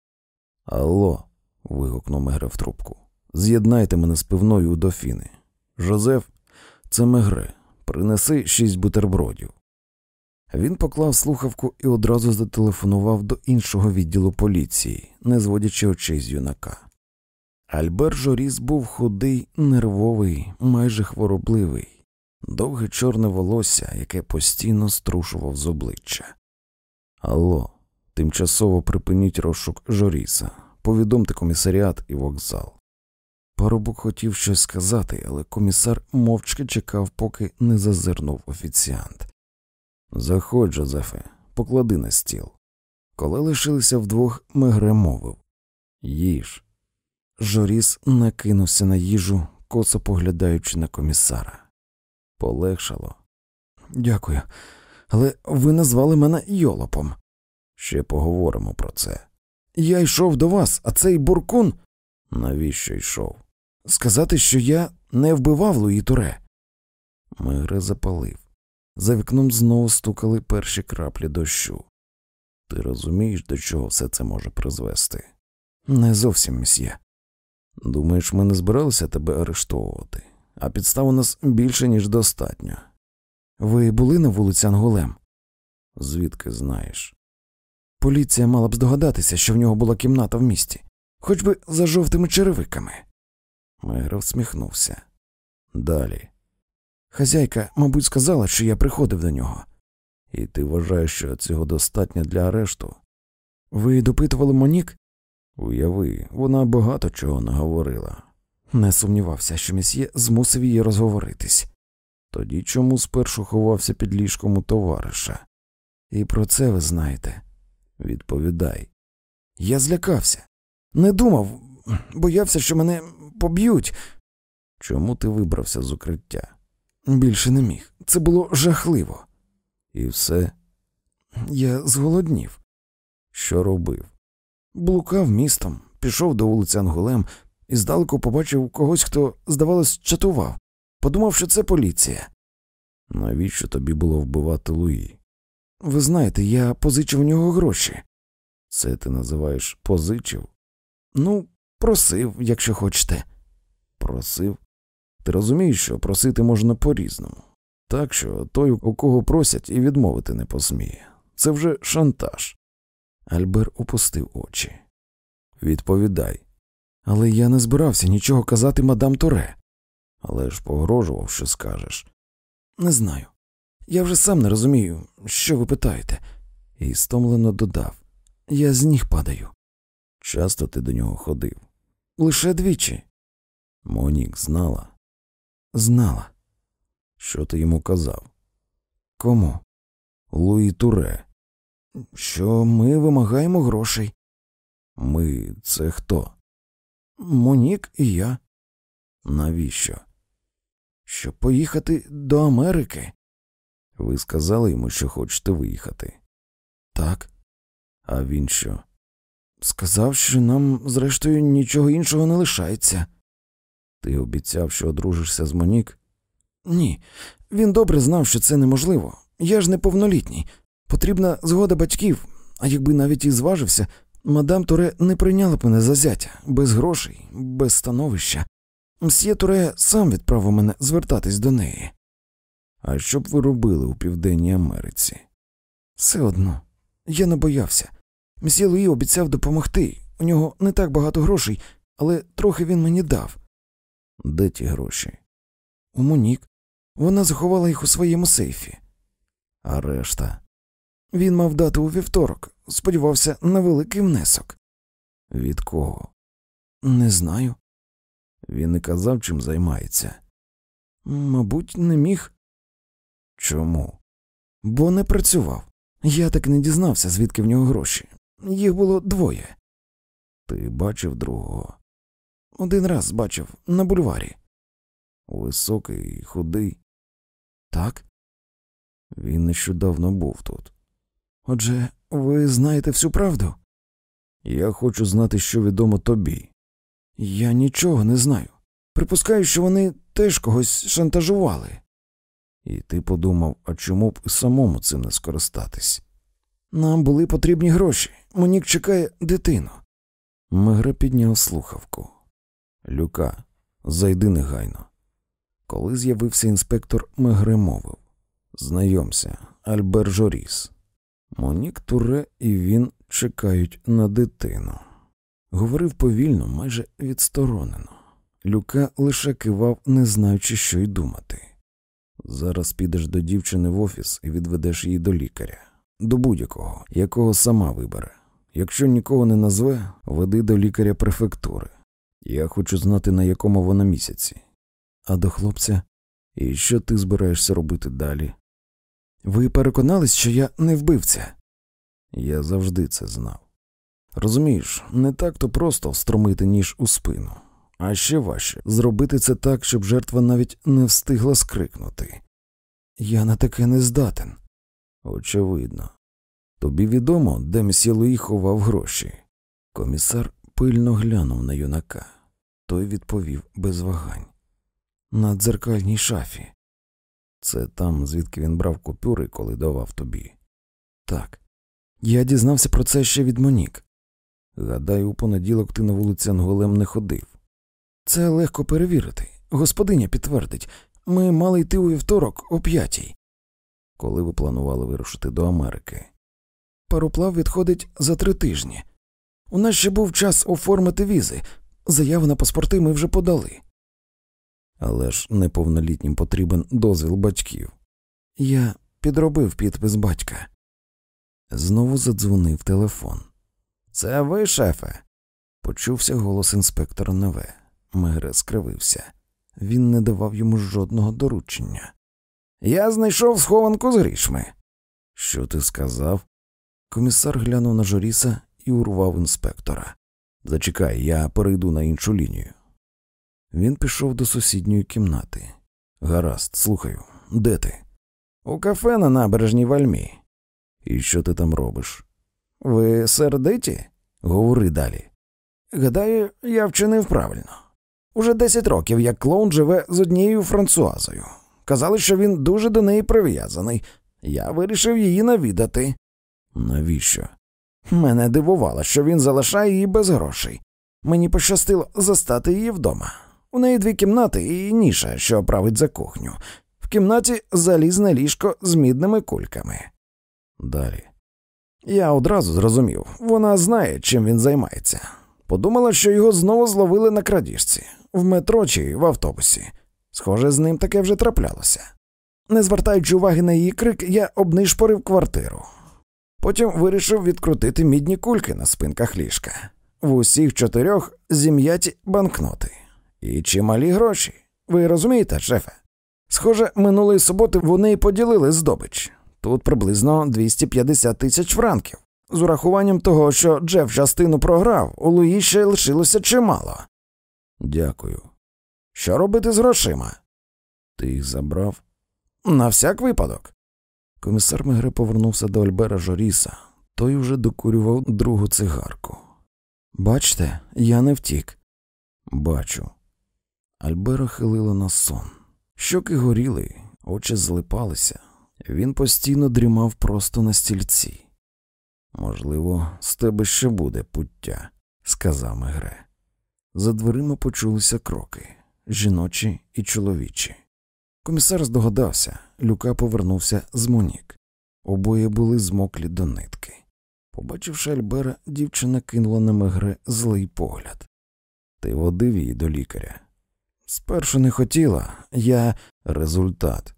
Алло. вигукнув Мегре в трубку. З'єднайте мене з пивною у дофіни. Жозеф, це Мегре. Принеси шість бутербродів. Він поклав слухавку і одразу зателефонував до іншого відділу поліції, не зводячи очей з юнака. Альбер Жоріс був худий, нервовий, майже хворобливий, довге чорне волосся, яке постійно струшував з обличчя. Алло, тимчасово припиніть розшук Жоріса, повідомте комісаріат і вокзал. Парубок хотів щось сказати, але комісар мовчки чекав, поки не зазирнув офіціант. Заходь, Жозефе, поклади на стіл. Коли лишилися вдвох, Мегре мовив Їж. Жоріс накинувся на їжу, косо поглядаючи на комісара. Полегшало. Дякую, але ви назвали мене йолопом. Ще поговоримо про це. Я йшов до вас, а цей буркун. Навіщо йшов? Сказати, що я не вбивав Луї Туре. Мегре запалив. За вікном знову стукали перші краплі дощу. Ти розумієш, до чого все це може призвести? Не зовсім месьє. Думаєш, ми не збиралися тебе арештовувати, а підстав у нас більше, ніж достатньо. Ви були на вулиці Ангулем? Звідки знаєш? Поліція мала б здогадатися, що в нього була кімната в місті, хоч би за жовтими черевиками. Мегре всміхнувся. Далі. Хазяйка, мабуть, сказала, що я приходив до нього. І ти вважаєш, що цього достатньо для арешту? Ви допитували Монік? Уяви, вона багато чого наговорила. Не сумнівався, що месьє змусив її розговоритись. Тоді чому спершу ховався під ліжком у товариша? І про це ви знаєте. Відповідай. Я злякався. Не думав, боявся, що мене поб'ють. Чому ти вибрався з укриття? Більше не міг. Це було жахливо. І все? Я зголоднів. Що робив? Блукав містом, пішов до вулиці Ангулем і здалеку побачив когось, хто, здавалось, чатував. Подумав, що це поліція. Навіщо тобі було вбивати Луї? Ви знаєте, я позичив у нього гроші. Це ти називаєш позичив? Ну, просив, якщо хочете. Просив? Ти розумієш, що просити можна по різному. Так що той, у кого просять, і відмовити не посміє. Це вже шантаж. Альбер опустив очі. Відповідай. Але я не збирався нічого казати мадам Торе. Але ж погрожував, що скажеш. Не знаю. Я вже сам не розумію, що ви питаєте, і стомлено додав Я з ніг падаю. Часто ти до нього ходив? Лише двічі. Монік знала? Знала. Що ти йому казав? Кому? Луї Туре. Що ми вимагаємо грошей. Ми це хто? Монік і я. Навіщо? Щоб поїхати до Америки. Ви сказали йому, що хочете виїхати? Так. А він що? Сказав, що нам, зрештою, нічого іншого не лишається. Ти обіцяв, що одружишся з Монік? Ні. Він добре знав, що це неможливо. Я ж неповнолітній. Потрібна згода батьків, а якби навіть і зважився, мадам Туре не прийняла б мене за зятя, без грошей, без становища. Мсьє Туре сам відправив мене звертатись до неї. А що б ви робили у Південній Америці? Все одно. Я не боявся. Мсьє Луї обіцяв допомогти. У нього не так багато грошей, але трохи він мені дав. Де ті гроші? У Монік. Вона заховала їх у своєму сейфі. А решта? Він мав дати у вівторок, сподівався на великий внесок. Від кого? Не знаю. Він не казав, чим займається. Мабуть, не міг. Чому? Бо не працював. Я так не дізнався, звідки в нього гроші. Їх було двоє. Ти бачив другого? Один раз бачив на бульварі. Високий, худий. Так. Він нещодавно був тут. Отже, ви знаєте всю правду? Я хочу знати, що відомо тобі. Я нічого не знаю. Припускаю, що вони теж когось шантажували. І ти подумав, а чому б самому цим не скористатись? Нам були потрібні гроші. Монік чекає дитину. Мегре підняв слухавку. Люка, зайди негайно. Коли з'явився інспектор, Мегре мовив Знайомся, Альбер Жоріс. Монік Туре і він чекають на дитину. Говорив повільно, майже відсторонено. Люка лише кивав, не знаючи, що й думати. Зараз підеш до дівчини в офіс і відведеш її до лікаря, до будь-якого, якого сама вибере. Якщо нікого не назве, веди до лікаря префектури. Я хочу знати, на якому вона місяці. А до хлопця, і що ти збираєшся робити далі? Ви переконались, що я не вбивця? Я завжди це знав. Розумієш, не так то просто встромити ніж у спину, а ще важче зробити це так, щоб жертва навіть не встигла скрикнути. Я на таке не здатен. Очевидно. Тобі відомо, де мсьє ховав гроші. Комісар пильно глянув на юнака. Той відповів без вагань. На дзеркальній шафі. Це там, звідки він брав купюри, коли давав тобі. Так. Я дізнався про це ще від Монік. Гадаю, у понеділок ти на вулиці Анголем не ходив. Це легко перевірити. Господиня підтвердить, ми мали йти у вівторок о п'ятій. Коли ви планували вирушити до Америки? Пароплав відходить за три тижні. У нас ще був час оформити візи. Заяви на паспорти ми вже подали. Але ж неповнолітнім потрібен дозвіл батьків. Я підробив підпис батька. Знову задзвонив телефон. Це ви, шефе? Почувся голос інспектора Неве. Мегре скривився. Він не давав йому жодного доручення. Я знайшов схованку з грішми. Що ти сказав? Комісар глянув на Жоріса і урвав інспектора. Зачекай, я перейду на іншу лінію. Він пішов до сусідньої кімнати. Гаразд, слухаю, де ти? У кафе на набережній вальмі. І що ти там робиш? Ви сердиті? Говори далі. Гадаю, я вчинив правильно. Уже десять років як клоун живе з однією Франсуазою. Казали, що він дуже до неї прив'язаний. Я вирішив її навідати. Навіщо? Мене дивувало, що він залишає її без грошей. Мені пощастило застати її вдома. У неї дві кімнати і ніша, що править за кухню. В кімнаті залізне ліжко з мідними кульками. Далі. Я одразу зрозумів, вона знає, чим він займається. Подумала, що його знову зловили на крадіжці, в метро чи в автобусі. Схоже, з ним таке вже траплялося. Не звертаючи уваги на її крик, я обнишпорив квартиру. Потім вирішив відкрутити мідні кульки на спинках ліжка. В усіх чотирьох зім'яті банкноти. І чималі гроші. Ви розумієте, шефе? Схоже, минулої суботи вони поділили здобич. Тут приблизно 250 тисяч франків. З урахуванням того, що Джеф частину програв, у Луї ще лишилося чимало. Дякую. Що робити з грошима? Ти їх забрав? На всяк випадок. Комісар Мегре повернувся до Альбера Жоріса. Той уже докурював другу цигарку. Бачте, я не втік. Бачу. Альбера хилила на сон. Щоки горіли, очі злипалися. Він постійно дрімав просто на стільці. Можливо, з тебе ще буде пуття, сказав Мегре. За дверима почулися кроки жіночі і чоловічі. Комісар здогадався, Люка повернувся з Монік. Обоє були змоклі до нитки. Побачивши Альбера, дівчина кинула на Мегре злий погляд. Ти водив її до лікаря. Спершу не хотіла, я результат.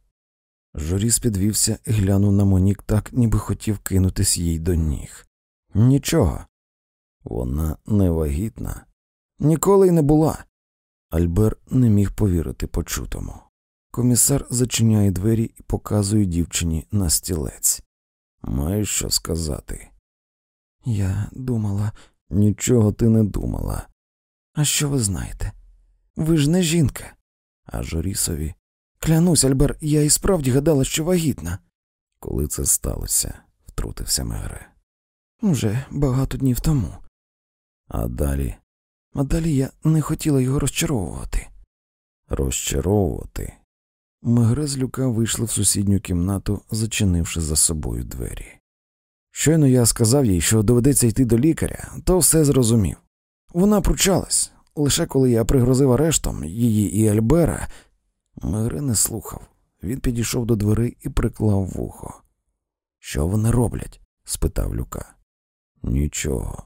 Жоріс підвівся і глянув на Монік так, ніби хотів кинутись їй до ніг. Нічого. Вона не вагітна. Ніколи й не була. Альбер не міг повірити почутому. Комісар зачиняє двері і показує дівчині на стілець. Маєш що сказати? Я думала, нічого ти не думала. А що ви знаєте? Ви ж не жінка. А Жорісові. Клянусь, Альбер, я і справді гадала, що вагітна. Коли це сталося, втрутився Мегре. Уже багато днів тому. А далі? А далі я не хотіла його розчаровувати. Розчаровувати. Мегре з люка вийшли в сусідню кімнату, зачинивши за собою двері. Щойно я сказав їй, що доведеться йти до лікаря, то все зрозумів. Вона пручалась, лише коли я пригрозив арештом її і Альбера. Мегре не слухав. Він підійшов до дверей і приклав вухо. Що вони роблять? спитав Люка. Нічого.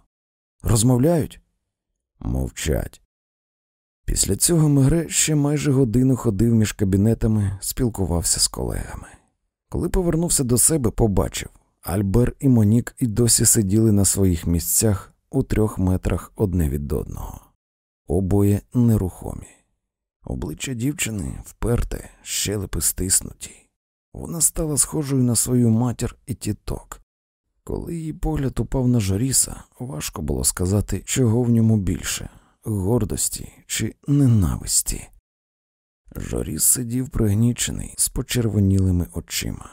Розмовляють? Мовчать. Після цього Мегре ще майже годину ходив між кабінетами, спілкувався з колегами. Коли повернувся до себе, побачив Альбер і Монік і досі сиділи на своїх місцях у трьох метрах одне від одного, обоє нерухомі. Обличчя дівчини вперте, щелепи стиснуті. Вона стала схожою на свою матір і тіток. Коли її погляд упав на Жоріса, важко було сказати, чого в ньому більше гордості чи ненависті. Жоріс сидів пригнічений з почервонілими очима.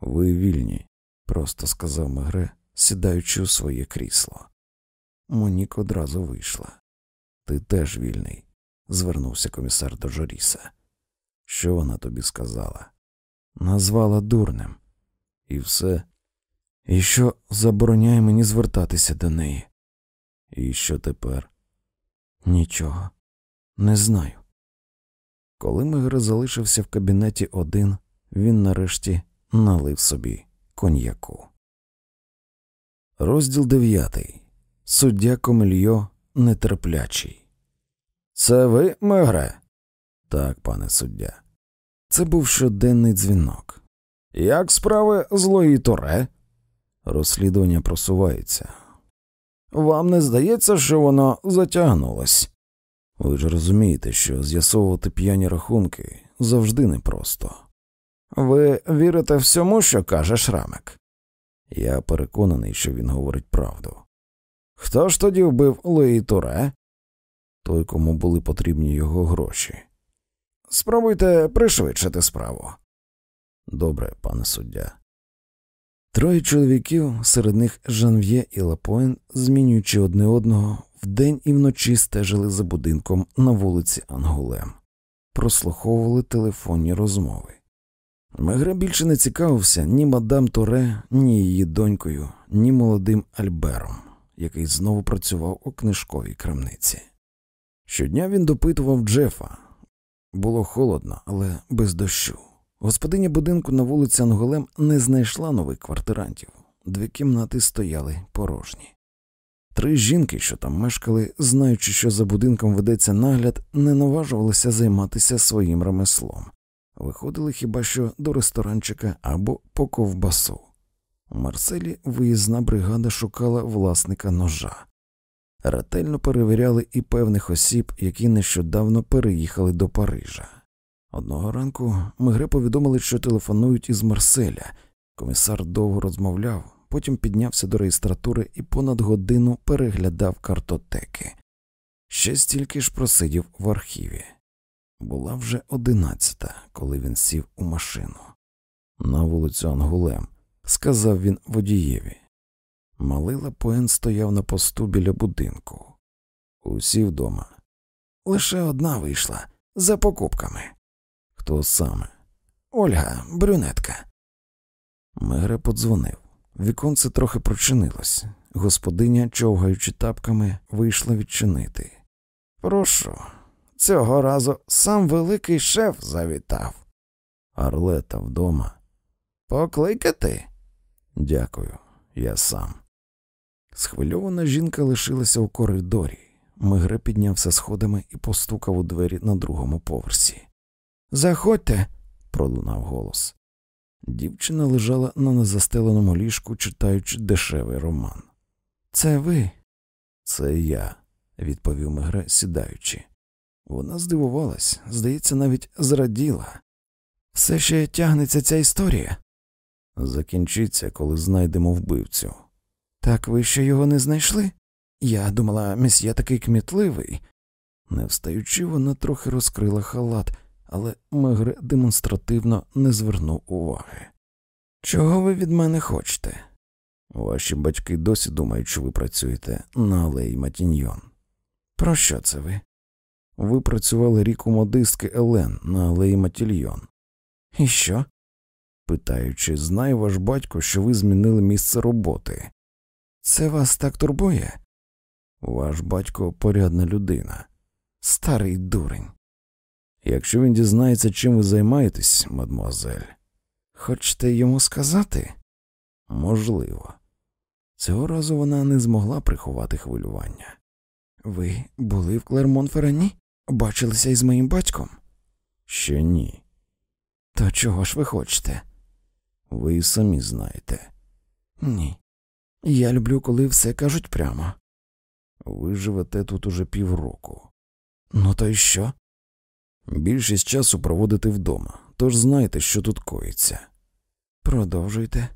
Ви вільні, просто сказав Мегре, сідаючи у своє крісло. Монік одразу вийшла. Ти теж вільний, звернувся комісар до Жоріса. Що вона тобі сказала? Назвала дурнем. І все. І що забороняє мені звертатися до неї? І що тепер? Нічого. Не знаю. Коли Мегре залишився в кабінеті один, він нарешті налив собі коньяку. Розділ дев'ятий. Суддя Комельйо нетерплячий. Це ви, Мегре? Так, пане суддя. Це був щоденний дзвінок. Як справи з Лої Торе? Розслідування просувається. Вам не здається, що воно затягнулось? Ви ж розумієте, що з'ясовувати п'яні рахунки завжди непросто. Ви вірите всьому, що каже Шрамик? Я переконаний, що він говорить правду. Хто ж тоді вбив Луї Туре? Той, кому були потрібні його гроші. Спробуйте пришвидшити справу. Добре, пане суддя. Троє чоловіків, серед них Жанв'є і Лапоен, змінюючи одне одного, вдень і вночі стежили за будинком на вулиці Ангулем, прослуховували телефонні розмови. Мегре більше не цікавився ні мадам Торе, ні її донькою, ні молодим Альбером, який знову працював у книжковій крамниці. Щодня він допитував Джефа. Було холодно, але без дощу. Господиня будинку на вулиці Анголем не знайшла нових квартирантів, дві кімнати стояли порожні. Три жінки, що там мешкали, знаючи, що за будинком ведеться нагляд, не наважувалися займатися своїм ремеслом, виходили хіба що до ресторанчика або по ковбасу. У Марселі виїзна бригада шукала власника ножа, ретельно перевіряли і певних осіб, які нещодавно переїхали до Парижа. Одного ранку Мегре повідомили, що телефонують із Марселя. Комісар довго розмовляв, потім піднявся до реєстратури і понад годину переглядав картотеки. Ще стільки ж просидів в архіві. Була вже одинадцята, коли він сів у машину. На вулицю Ангулем, сказав він водієві. Малий Лапоен стояв на посту біля будинку. Усі вдома. Лише одна вийшла за покупками. Хто саме? Ольга, брюнетка. Мегре подзвонив. Віконце трохи прочинилось. Господиня, човгаючи тапками, вийшла відчинити. Прошу, цього разу сам великий шеф завітав. Арлета вдома. Покликати? Дякую, я сам. Схвильована жінка лишилася у коридорі. Мегре піднявся сходами і постукав у двері на другому поверсі. Заходьте, пролунав голос. Дівчина лежала на незастеленому ліжку, читаючи дешевий роман. Це ви? Це я, відповів Мегре, сідаючи. Вона здивувалась, здається, навіть зраділа. Все ще тягнеться ця історія. Закінчиться, коли знайдемо вбивцю. Так ви ще його не знайшли? Я думала, месьє такий кмітливий. Не встаючи, вона трохи розкрила халат але Мегре демонстративно не звернув уваги. Чого ви від мене хочете? Ваші батьки досі думають, що ви працюєте на алеї Матіньйон. Про що це ви? Ви працювали рік у модистки Елен на алеї Матільйон. І що? Питаючи, знає ваш батько, що ви змінили місце роботи. Це вас так турбує? Ваш батько порядна людина, старий дурень. Якщо він дізнається, чим ви займаєтесь, мадмуазель, хочете йому сказати? Можливо. Цього разу вона не змогла приховати хвилювання. Ви були в Клермон Ферані? Бачилися із моїм батьком? Ще ні. То чого ж ви хочете? Ви самі знаєте. Ні. Я люблю, коли все кажуть прямо. Ви живете тут уже півроку. Ну, то й що? Більшість часу проводити вдома, тож знаєте, що тут коїться. Продовжуйте.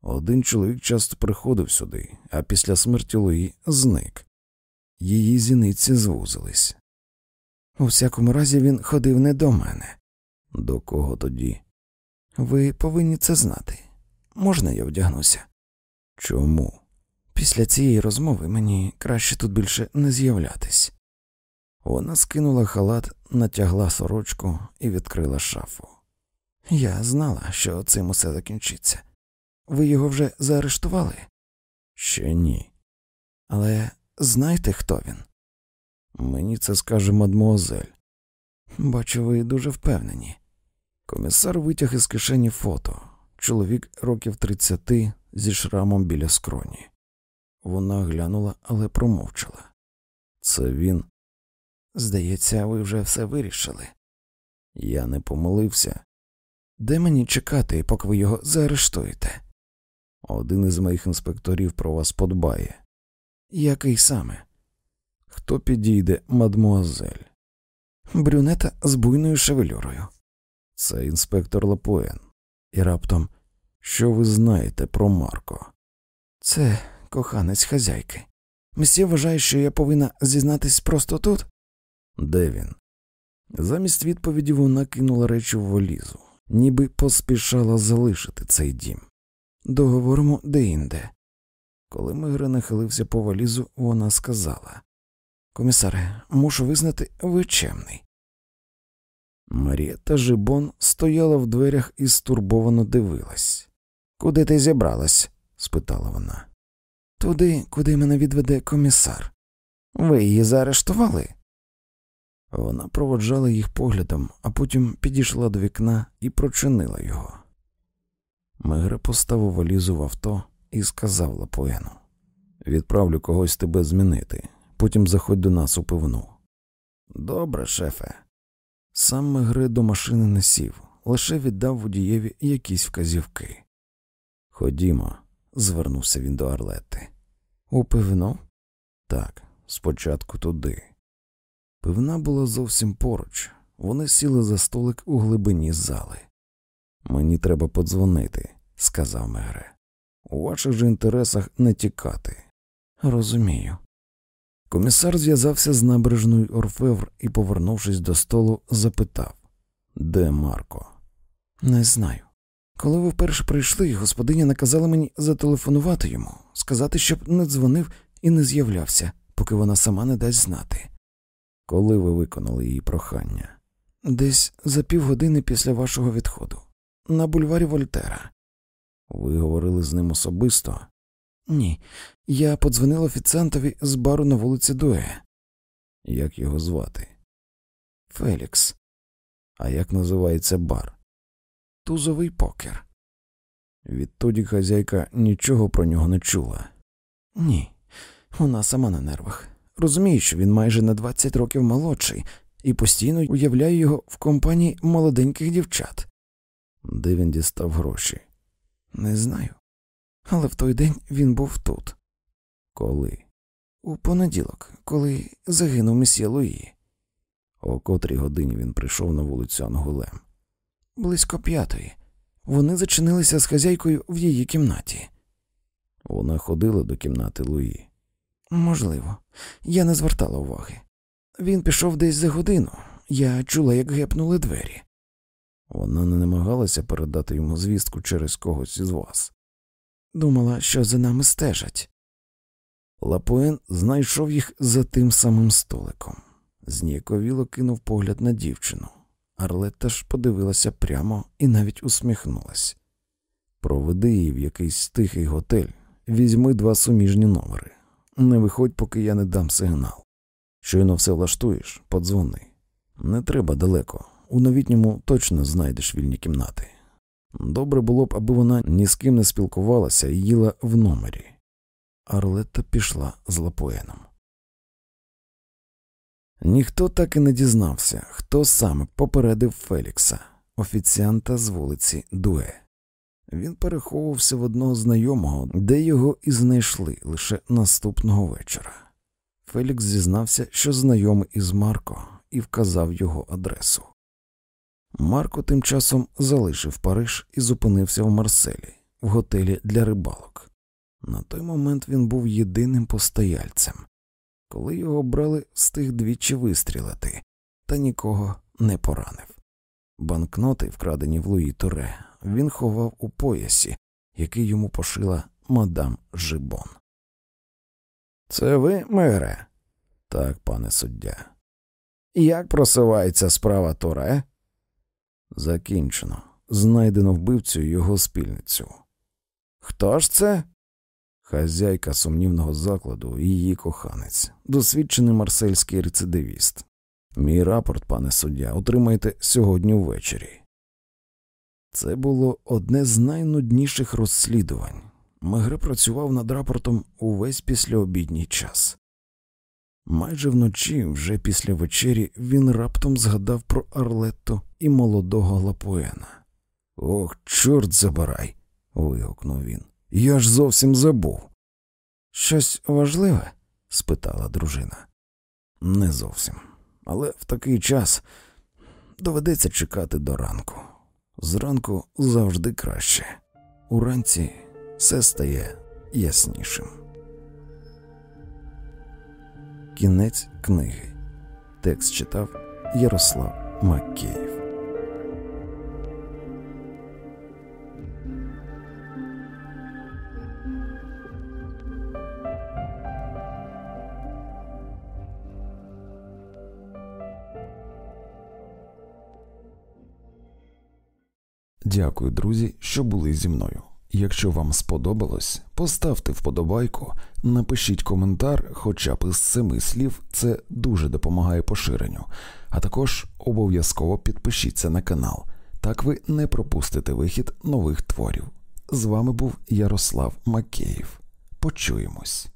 Один чоловік часто приходив сюди, а після смерті Луї зник. Її зіниці звузились. У всякому разі, він ходив не до мене. До кого тоді? Ви повинні це знати. Можна я вдягнуся? Чому? Після цієї розмови мені краще тут більше не з'являтись. Вона скинула халат, натягла сорочку і відкрила шафу. Я знала, що цим усе закінчиться. Ви його вже заарештували? Ще ні. Але знаєте, хто він? Мені це скаже мадмуазель. Бачу, ви дуже впевнені. Комісар витяг із кишені фото. Чоловік років тридцяти зі шрамом біля скроні. Вона глянула, але промовчала. Це він. Здається, ви вже все вирішили. Я не помилився. Де мені чекати, поки ви його заарештуєте? Один із моїх інспекторів про вас подбає. Який саме? Хто підійде, мадмуазель? Брюнета з буйною шевелюрою. Це інспектор Лапуен. І раптом, що ви знаєте про Марко? Це коханець хазяйки. Месьє вважає, що я повинна зізнатись просто тут? Де він? Замість відповіді вона кинула речі в валізу, ніби поспішала залишити цей дім. Договоримо де-інде. Коли Мегре нахилився по валізу, вона сказала Комісаре, мушу визнати, ви чемний. Марієта Жибон стояла в дверях і стурбовано дивилась. Куди ти зібралась? спитала вона. Туди, куди мене відведе комісар. Ви її заарештували? Вона проводжала їх поглядом, а потім підійшла до вікна і прочинила його. Мегре поставив валізу в авто і сказав Лапуену Відправлю когось тебе змінити, потім заходь до нас у пивну. Добре, шефе. Сам Мегре до машини не сів, лише віддав водієві якісь вказівки. Ходімо, звернувся він до Арлети. У пивну? Так, спочатку туди. Пивна була зовсім поруч, вони сіли за столик у глибині зали. Мені треба подзвонити, сказав Мегре. У ваших же інтересах не тікати. Розумію. Комісар зв'язався з набережною Орфевр і, повернувшись до столу, запитав Де Марко? Не знаю. Коли ви вперше прийшли, господиня наказала мені зателефонувати йому, сказати, щоб не дзвонив і не з'являвся, поки вона сама не дасть знати. Коли ви виконали її прохання? Десь за півгодини після вашого відходу, на бульварі Вольтера. Ви говорили з ним особисто? Ні. Я подзвонив офіціантові з бару на вулиці Дуе. Як його звати? Фелікс. А як називається бар? Тузовий покер. Відтоді хазяйка нічого про нього не чула. Ні, вона сама на нервах. Розумію, що він майже на 20 років молодший і постійно уявляю його в компанії молоденьких дівчат. Де він дістав гроші? Не знаю. Але в той день він був тут. Коли? У понеділок, коли загинув месьє Луї. О котрій годині він прийшов на вулицю Ангулем. Близько п'ятої. Вони зачинилися з хазяйкою в її кімнаті. Вона ходила до кімнати Луї. Можливо, я не звертала уваги. Він пішов десь за годину. Я чула, як гепнули двері. Вона не намагалася передати йому звістку через когось із вас. Думала, що за нами стежать. Лапуен знайшов їх за тим самим столиком. Зніяковіло кинув погляд на дівчину. Арлетта ж подивилася прямо і навіть усміхнулась. Проведи її в якийсь тихий готель, візьми два суміжні номери. Не виходь, поки я не дам сигнал. Щойно все влаштуєш, подзвони. Не треба далеко, у новітньому точно знайдеш вільні кімнати. Добре було б, аби вона ні з ким не спілкувалася і їла в номері. Арлетта пішла з Лапуеном. Ніхто так і не дізнався, хто саме попередив Фелікса, офіціанта з вулиці Дуе. Він переховувався в одного знайомого, де його і знайшли лише наступного вечора. Фелікс зізнався, що знайомий із Марко, і вказав його адресу. Марко тим часом залишив Париж і зупинився в Марселі, в готелі для рибалок. На той момент він був єдиним постояльцем. Коли його брали, встиг двічі вистрілити, та нікого не поранив. Банкноти, вкрадені в Луї Туре, він ховав у поясі, який йому пошила мадам Жибон. Це ви, Мегре? Так, пане суддя. Як просувається справа Торе? Закінчено. Знайдено вбивцю його спільницю. Хто ж це? Хазяйка сумнівного закладу і її коханець, досвідчений марсельський рецидивіст. Мій рапорт, пане суддя, отримаєте сьогодні ввечері. Це було одне з найнудніших розслідувань. Мегре працював над рапортом увесь післяобідній час. Майже вночі, вже після вечері, він раптом згадав про Арлетту і молодого Лапуена. Ох, чорт забирай. вигукнув він. Я ж зовсім забув. Щось важливе? спитала дружина. Не зовсім. Але в такий час доведеться чекати до ранку. Зранку завжди краще. Уранці все стає яснішим. Кінець книги. Текст читав Ярослав Макеєв. Дякую, друзі, що були зі мною. Якщо вам сподобалось, поставте вподобайку, напишіть коментар, хоча б із семи слів, це дуже допомагає поширенню, а також обов'язково підпишіться на канал, так ви не пропустите вихід нових творів. З вами був Ярослав Макеєв. Почуємось.